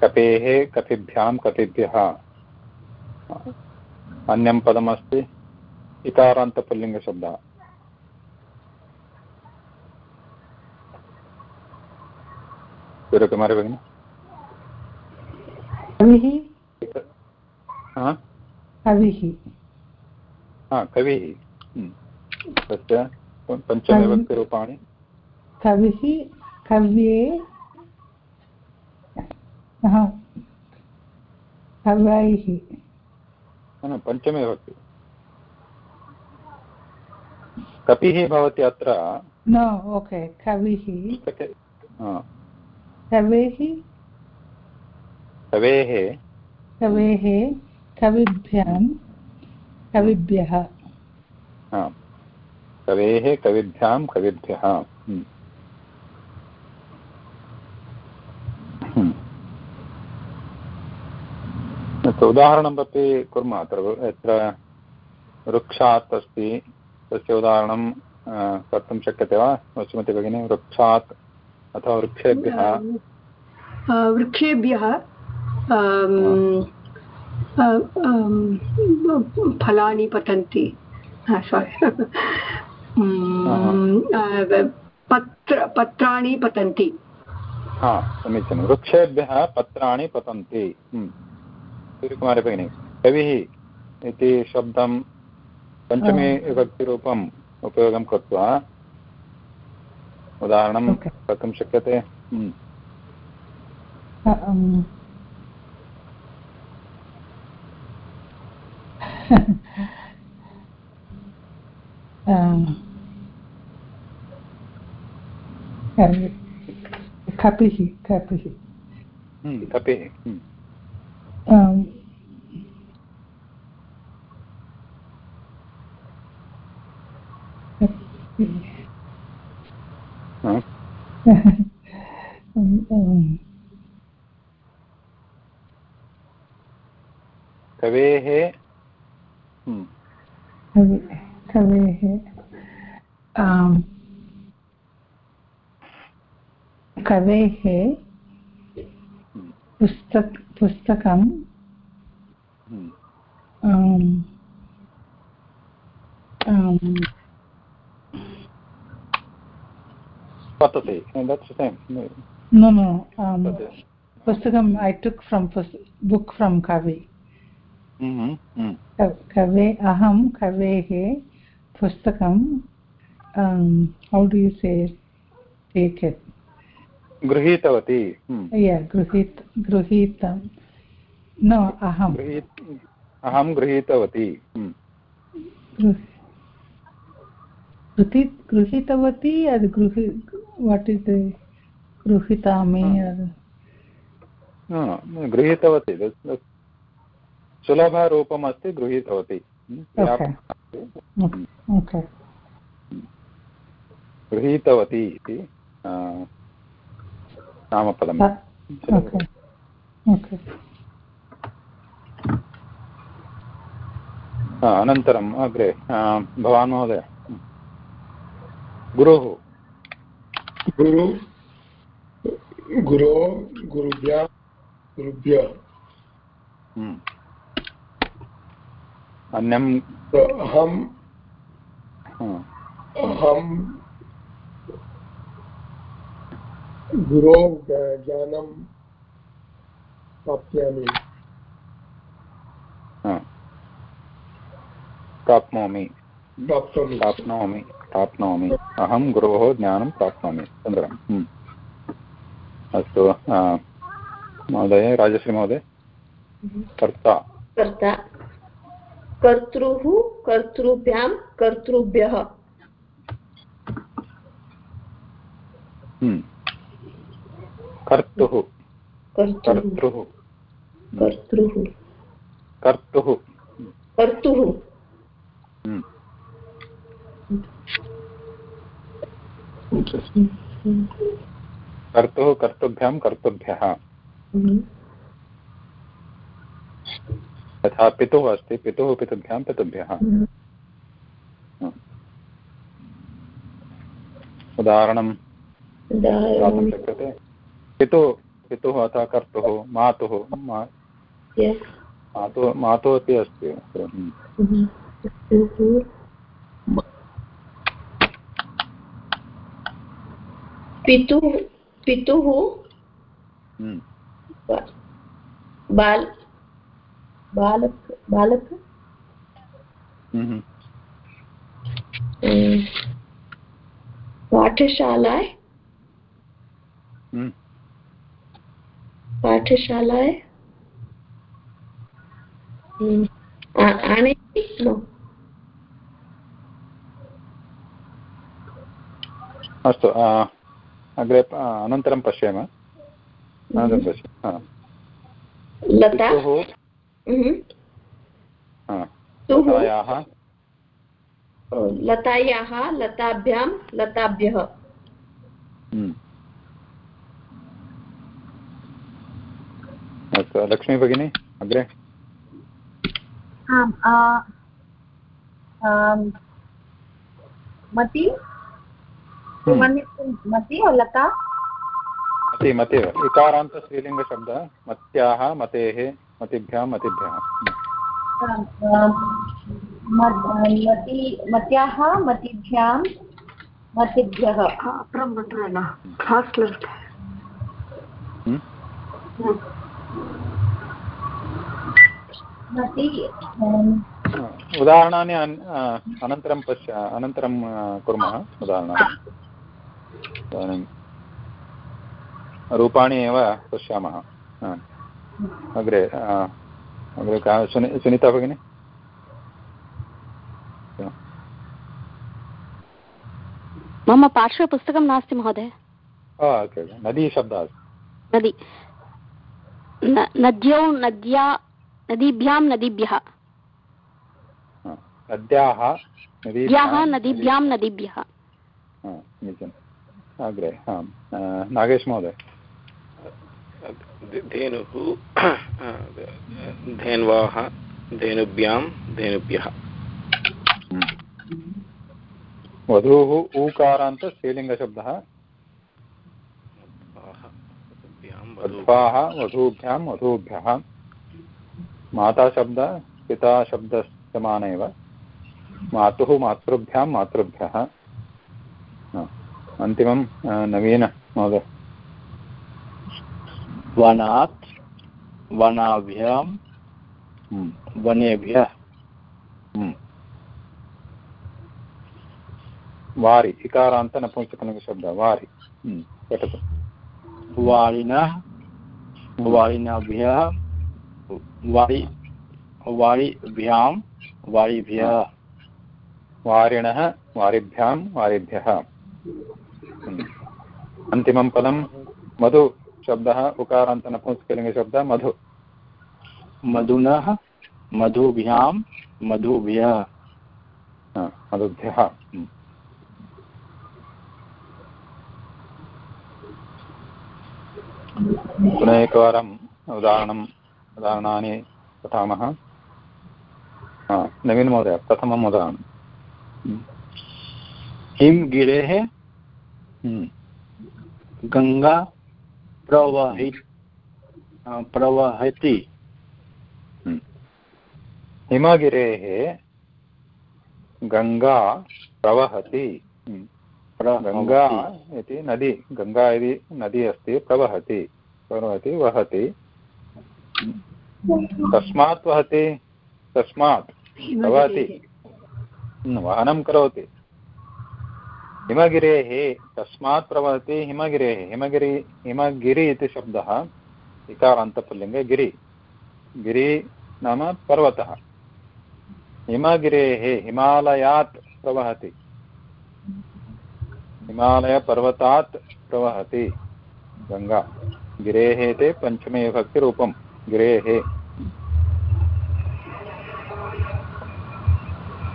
कपेः कपिभ्यां कपिभ्यः। अन्यं पदमस्ति इकारान्तपुल्लिङ्गशब्दः सूर्यकुमारी भगिनी कविः। हा कविः हम्म। तस्य पञ्चमविभक्तिरूपाणि कविः कव्ये कवैः। न, पञ्चमविभक्ति कपिः भवति अत्र। न ओके कविः। कवेः? कवेः। कवेः कविभ्यां कविभ्यः। हा, कवेः कविभ्यां कविभ्यः। हम्म। हम्म। तत् उदाहरणमपि कुर्मः। अत्र यत्र वृक्षात् अस्ति तस्य उदाहरणं कर्तुं शक्यते वा? वसुमति भगिनी वृक्षात् अथवा वृक्षेभ्यः? वृक्षेभ्यः अ, फलानि पतन्ति। सारि पत्र पत्राणि पतन्ति। हा समीचीनं। वृक्षेभ्यः पत्राणि पतन्ति। सूर्यकुमारी भगिनी कविः इति शब्दं पञ्चमे विभक्तिरूपम् उपयोगं कृत्वा उदाहरणं कर्तुं शक्यते। कपिः कपिः कपिः कवेः कवि कवेः कवेः पुस्तक पुस्तकं हम्म। पतति that's the same no no um, तत्- पुस्तकं I took from pus- book from कवि। हम्म, हम्म। कवे अहं कवेः पुस्तकं how do you say take it? गृहीतवती। गृहीत गृहीतं no अहं अहं गृहीतवती गृहीतवती गृही what is the गृहीतामि गृहीतवती सुलभरूपम् अस्ति गृहीतवती। हम्म, okay. गृहीतवती इति नामपदम् अनन्तरम् अग्रे भवान् महोदय। गुरुः। गुरु गुरो गुरुभ्य गुरुभ्य। हम्म। अन्यं अहं हा, अहं गुरो ज्ञानं प्राप्स्यामि हा। प्राप्नोमि। प्राप्नोमि। प्राप्नोमि। प्राप्नोमि। अहं गुरोः ज्ञानं प्राप्नोमि। सुन्दरम् हम्म। अस्तु महोदय राजश्री महोदय। कर्ता। कर्ता। कर्तृः कर्तृभ्यां कर्तृभ्यः। हम्म। कर्तुः कर्तृः कर्तृः कर्तृः कर्तुः कर्तुः। कर्तुः कर्तुभ्यां कर्तुभ्यः। यथा पितुः अस्ति पितुः पितुभ्यां पितुभ्यः। हम्म। उदाहरणं दातुं शक्यते? पितुः पितुः अथवा कर्तुः मातुः मातुः मातुः अपि अस्ति। हम्म। पितुः पितुः हम्म, बाल बालक बालक? पाठशालाय पाठशालाय आनयति नो अस्तु अग्रे अनन्तरं पश्यामः। अनन्तरं पश्यामः लता? हम्म, हा, पितुः लतायाः? लतायाः लताभ्यां लताभ्यः। हम्म। अस्तु लक्ष्मी भगिनी अग्रे। आम् मति? हम्म। मति लता? मति मतिव इकारान्तस्त्रीलिङ्गशब्दः मत्याः मतेः। मतिभ्यां मतिभ्यः। आम्, आम्, मत्- मति मत्याः मतिभ्यां मतिभ्यः लेफ्ट् हम्म? उदाहरणानि अनन्तरं पश्य अनन्तरं कुर्मः उदाहरणानि। इदानीं। रूपाणि एव पश्यामः. अग्रे अग्रे का सुनि सुनीता भगिनी? मम पार्श्वे पुस्तकं नास्ति महोदय। ओके अस्ति। नदी। नद्यौ नद्या नदीभ्यां नदीभ्यः। नद्याः नद्याः नदीभ्यां नदीभ्यः। समीचीनम् अग्रे आम् अ, नागेश महोदय। धेनुः धेन्वाः धेनुभ्यां धेनुभ्यः। वधूः ऊकारान्त स्त्रीलिङ्गशब्दः। वध्वाः वधूभ्यां वधूभ्यः। माताशब्द पिताशब्दसमान एव। मातुः मातृभ्यां मातृभ्यः। अन्तिमं नवीन महोदय। वनात् वनाभ्यां हम्म, वनेभ्यः। हम्म. वारि इकारान्त नपुंसकलिङ्गशब्दः वारि। हम्म, पठतु। वारिणः वारिणाभ्यः वारि वारिभ्यां वारिभ्यः। वारिणः वारिभ्यां वारिभ्यः. अन्तिमं पदं मधु शब्दः उकारान्त नपुंसकलिङ्गशब्दः मधु। मधुनः मधुभ्यां मधुभ्यः। हा, मधुभ्यः। हम्म. पुनः एकवारम् उदाहरणम् उदाहरणानि पठामः। हा, नवीन महोदय प्रथमम् उदाहरणं। हिमगिरेः हम्म. गङ्गा प्रवहि प्रवहति. हिमगिरेः गङ्गा प्रवहति. गङ्गा इति नदी. गङ्गा इति नदी अस्ति प्रवहति प्रवहति वहति तस्मात् वहति तस्मात् प्रवहति वहनं करोति हिमगिरेः तस्मात् प्रवहति हिमगिरेः। हिमगिरि हिमगिरि इति शब्दः इकारान्तपुल्लिङ्गे गिरि। गिरि नाम पर्वतः। हिमगिरेः हिमालयात् प्रवहति। हिमालयपर्वतात् प्रवहति। गङ्गा। गिरेः इति पञ्चमे विभक्तिरूपं गिरेः।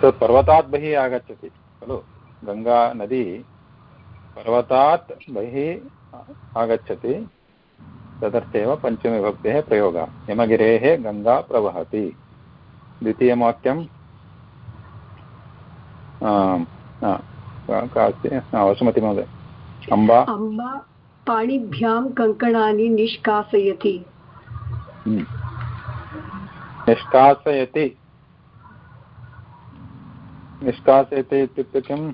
तत् पर्वतात् बहिः आगच्छति। खलु? गङ्गा नदी पर्वतात् बहिः आगच्छति। तदर्थेव पञ्चमविभक्तेः प्रयोगः। हिमगिरेः गङ्गा प्रवहति। द्वितीयं वाक्यं आम्, आ, का का अस्ति आ, वसुमती महोदय। अम्बा। अम्बा पाणिभ्यां कङ्कणानि निष्कासयति। हम्म। निष्कासयति। निष्कासयति इत्युक्ते किम्?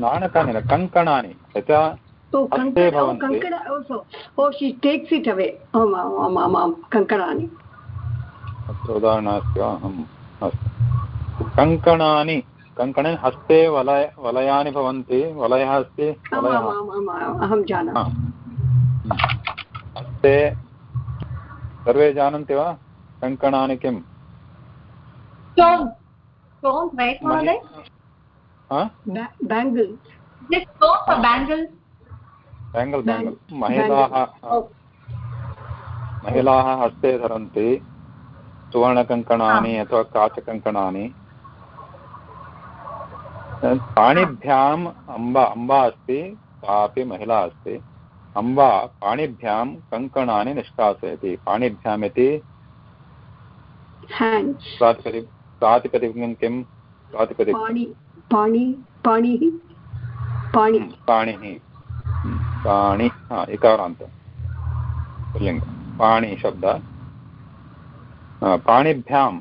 नाणकानि न कङ्कणानि यथा हस्ते भवन्ति kankanani. अत्र उदाहरणम् अस्ति वा अहम् अस्तु कङ्कणानि कङ्कणे हस्ते वलय वलयानि भवन्ति वलयः अस्ति वलयः अहं. जानामि. हस्ते सर्वे जानन्ति वा कङ्कणानि किम् बेङ्गल् बेङ्गल् महिलाः महिलाः हस्ते धरन्ति सुवर्णकङ्कणानि अथवा काचकङ्कणानि पाणिभ्याम् अम्बा अम्बा अस्ति सापि महिला अस्ति अम्बा पाणिभ्यां कङ्कणानि निष्कासयति पाणिभ्याम् इति. प्रातिपदिकं किं प्रातिपदिकं पाणिः पाणि हा इकारान्त पुल्लिङ्ग पाणि शब्द। पाणिभ्यां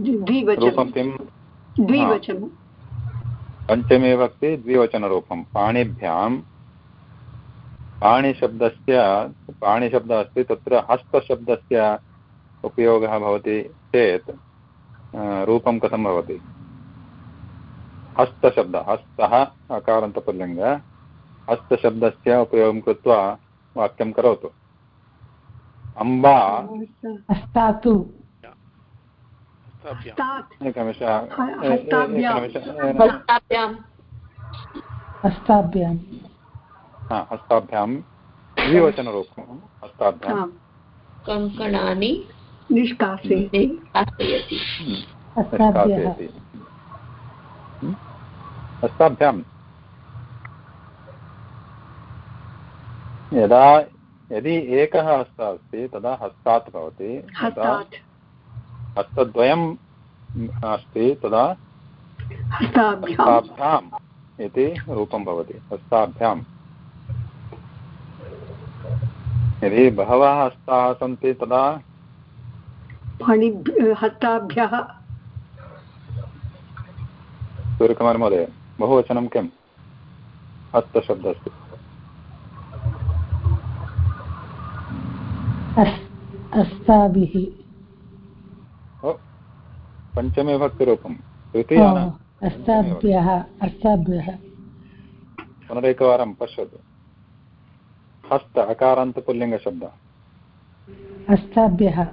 द्विवचनं। किं द्विवचनं। पञ्चमे भक्ति द्विवचनरूपं। पाणिभ्यां पाणिशब्दस्य पाणिशब्दः अस्ति तत्र हस्तशब्दस्य उपयोगः भवति चेत् रूपं कथं भवति हस्तशब्दः हस्तः अकारान्तपुल्लिङ्ग हस्तशब्दस्य उपयोगं कृत्वा वाक्यं करोतु अम्बा हस्तातु एकनिमिषः ह- हस्ताभ्यां द्विवचनरूपं हस्ताभ्यां कङ्कणानि निष्कासयति। निष्कासयति। हस्ताभ्यः निष्कासयति। हम्म? हस्ताभ्यां यदा यदि एकः हस्तः अस्ति तदा हस्तात् भवति। हस्तद्वयम् अस्ति तदा हस्ताभ्याम्। इति रूपं भवति। हस्ताभ्याम् यदि बहवः हस्ताः सन्ति तदा पाणिभ्य हस्ताभ्यः। सूर्यकुमार महोदय बहुवचनं किं हस्तशब्दः अस्ति हस्ताभिः पञ्चमे भक्तिरूपं। तृतीया हस्ताभ्यः हस्ताभ्यः पुनरेकवारं पश्यतु। हस्त अकारान्तपुल्लिङ्गशब्दः। हस्ताभ्यः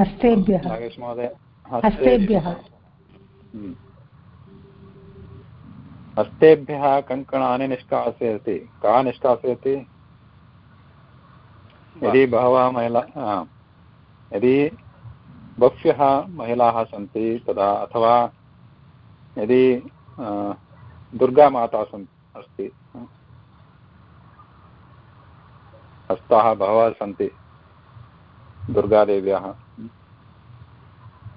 हस्तेभ्यः। महोदय हस्तेभ्यः। हम्म। हस्तेभ्यः कङ्कणानि निष्कासयति। का निष्कासयति? यदि बहवः महिला हा, यदि बह्व्यः महिलाः सन्ति तदा अथवा यदि दुर्गामाता सन् अस्ति। हस्ताः बहवः सन्ति। दुर्गादेव्याः।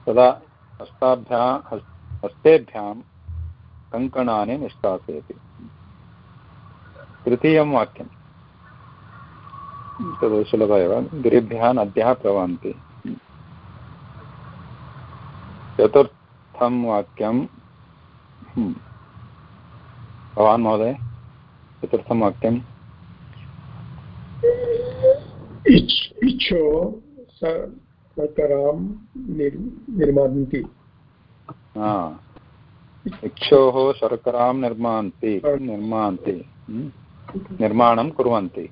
तदा हस्ताभ्यां हस् हस्तेभ्यां कङ्कणानि निष्कासयति। तृतीयं वाक्यं तद् सुलभ एव। गिरिभ्यः नद्यः प्रवहन्ति। चतुर्थं वाक्यं हम्म। भवान् महोदय, चतुर्थं वाक्यं इच्छो सकरां निर् निर्मान्ति हा। इक्षोः शर्करां निर्मान्ति निर्मान्ति हम्म। निर्माणं कुर्वन्ति।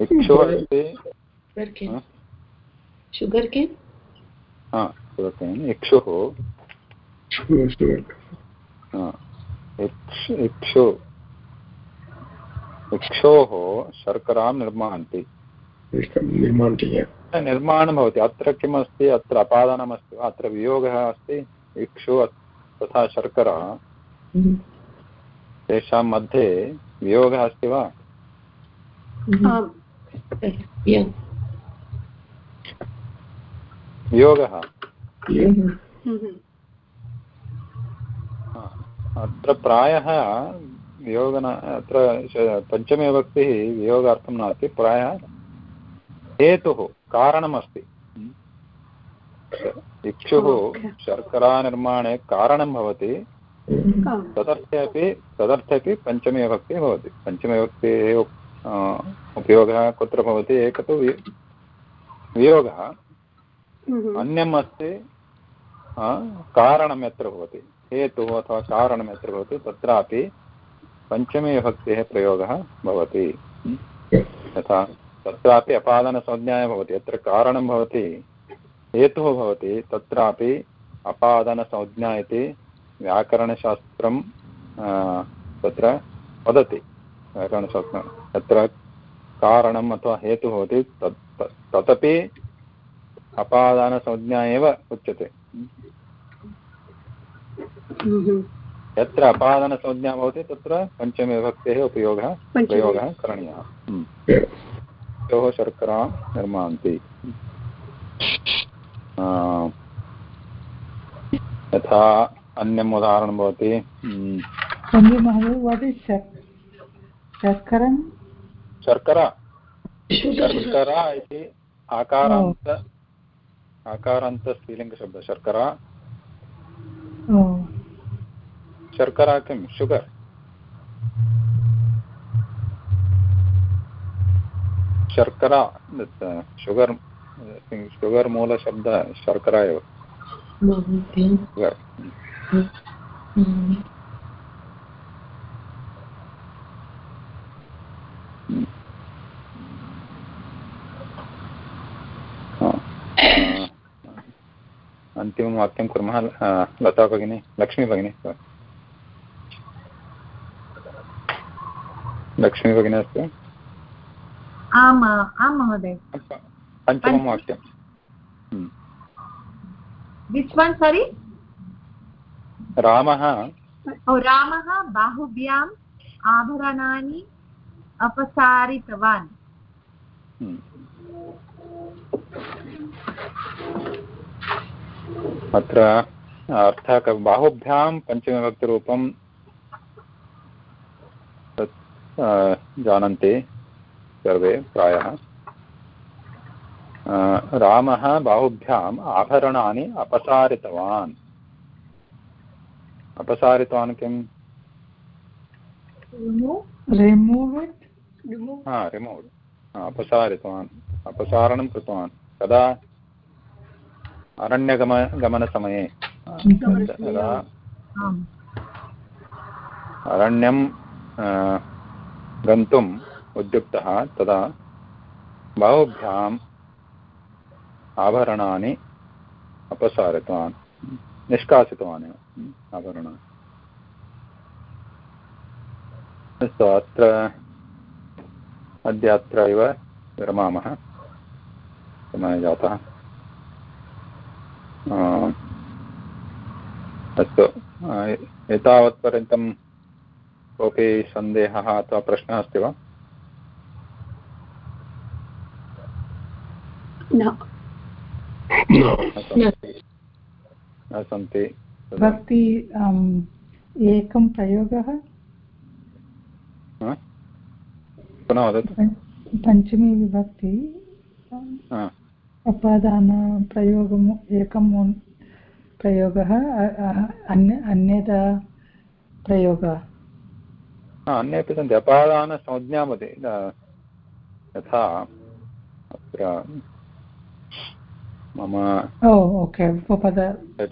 इक्षुः अस्ति हा? हा इक्षुः. हा, इक्ष इक्षु इक्षोः शर्करां निर्मान्ति निर्माणं भवति। अत्र किमस्ति? अत्र अपादानमस्ति। अत्र वियोगः अस्ति। इक्षु तथा शर्करा। तेषां मध्ये वियोगः अस्ति वा? आम्। वियोगः। हम्म। अत्र प्रायः वियोगन अत्र पञ्चमीविभक्तिः वियोगार्थं नास्ति। प्रायः हेतुः कारणमस्ति। इक्षुः Okay. शर्करानिर्माणे कारणं भवति। आम् तदर्थे अपि तदर्थे अपि पञ्चमीविभक्तिः भवति। पञ्चमीविभक्तेः उप- उपयोगः कुत्र भवति? एकः तु वियोगः हम्म। अन्यम् अस्ति कारणं यत्र भवति? हेतुः अथवा कारणं यत्र भवति? तत्रापि पञ्चमीविभक्तेः प्रयोगः भवति। यथा तत्रापि अपादनसंज्ञाय भवति यत्र कारणं भवति हेतुः भवति तत्रापि अपादनसंज्ञा इति व्याकरणशास्त्रं तत्र वदति व्याकरणशास्त्रं तत्र कारणम् अथवा हेतुः भवति तत् तदपि अपादानसंज्ञा एव उच्यते हम्म। यत्र अपादनसंज्ञा भवति तत्र पञ्चमीविभक्तेः उपयोगः। प्रयोगः करणीयः हम्म। तयोः शर्करां निर्मान्ति। यथा अन्यम् उदाहरणं भवति? शर्करा। शर्करा। इति आकारान्त आकारान्त स्त्रीलिङ्गशब्दः शर्करा। शर्करा किं शुगर्। शर्करा शुगर् शुगर् मूलशब्दः शर्करा एव हा. अन्तिमं वाक्यं कुर्मः लता भगिनी लक्ष्मी भगिनी लक्ष्मी भगिनी अस्ति आम् आं महोदय पञ्चमं वाक्यं. विच् वन् सरि रामः रामः बाहुभ्याम् आभरणानि अपसारितवान्. अत्र अर्थः बाहुभ्यां पञ्चमविभक्तिरूपं तत् जानन्ति सर्वे प्रायः। रामः बाहुभ्याम् आभरणानि अपसारितवान्। अपसारितवान् किम्? हा रिमूव् अपसारितवान्। अपसारणं कृतवान्। कदा? अरण्यगम गमनसमये। अरण्यं आ, गन्तुम् उद्युक्तः तदा बाहुभ्याम् आभरणानि अपसारितवान्, निष्कासितवान् एव, आभरणानि। अस्तु अत्र अद्य अत्र एव विरमामः। समयः जातः। अस्तु। एतावत्पर्यन्तं कोऽपि सन्देहः अथवा प्रश्नः अस्ति वा? न। न। सन्ति। भक्ति एकं प्रयोगः? पुनः वदतु। पञ्चमी विभक्ति। हा. अपादानप्रयोगम् एकं प्रयोगः अन्य अन्यथा प्रयोगः? हा, अन्येपि सन्ति। अपादानसंज्ञा यथा अत्र मम ओके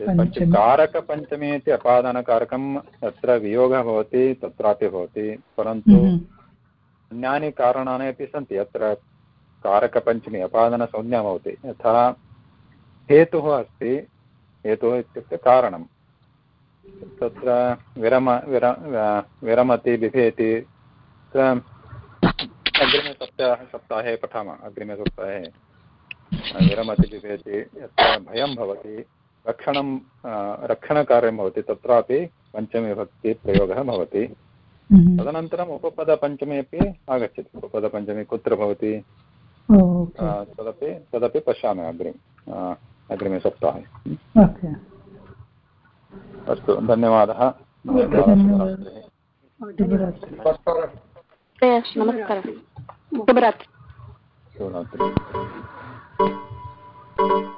पञ्चमी. कारकपञ्चमी इति अपादानकारकं तत्र वियोगः भवति तत्रापि भवति परन्तु। अन्यानि कारणानि अपि सन्ति. अत्र कारकपञ्चमी अपादनसंज्ञा भवति. यथा हेतुः अस्ति हेतुः इत्युक्ते कारणं. तत्र विरम विर विरमति बिभेति अग्रिमे सप्ताहे सप्ताहे पठामः अग्रिमे सप्ताहे विरमति विभेति यत्र भयं भवति रक्षणं रक्षणकार्यं भवति तत्रापि पञ्चमीविभक्तिप्रयोगः भवति। Mhm. तदनन्तरम् उपपदपञ्चमी अपि आगच्छति। उपपदपञ्चमी कुत्र भवति? तदपि तदपि पश्यामः अग्रिमे आ, अग्रिमे सप्ताहे। अस्तु धन्यवादः। धन्यवादः। शुभरात्रिः। Thank you.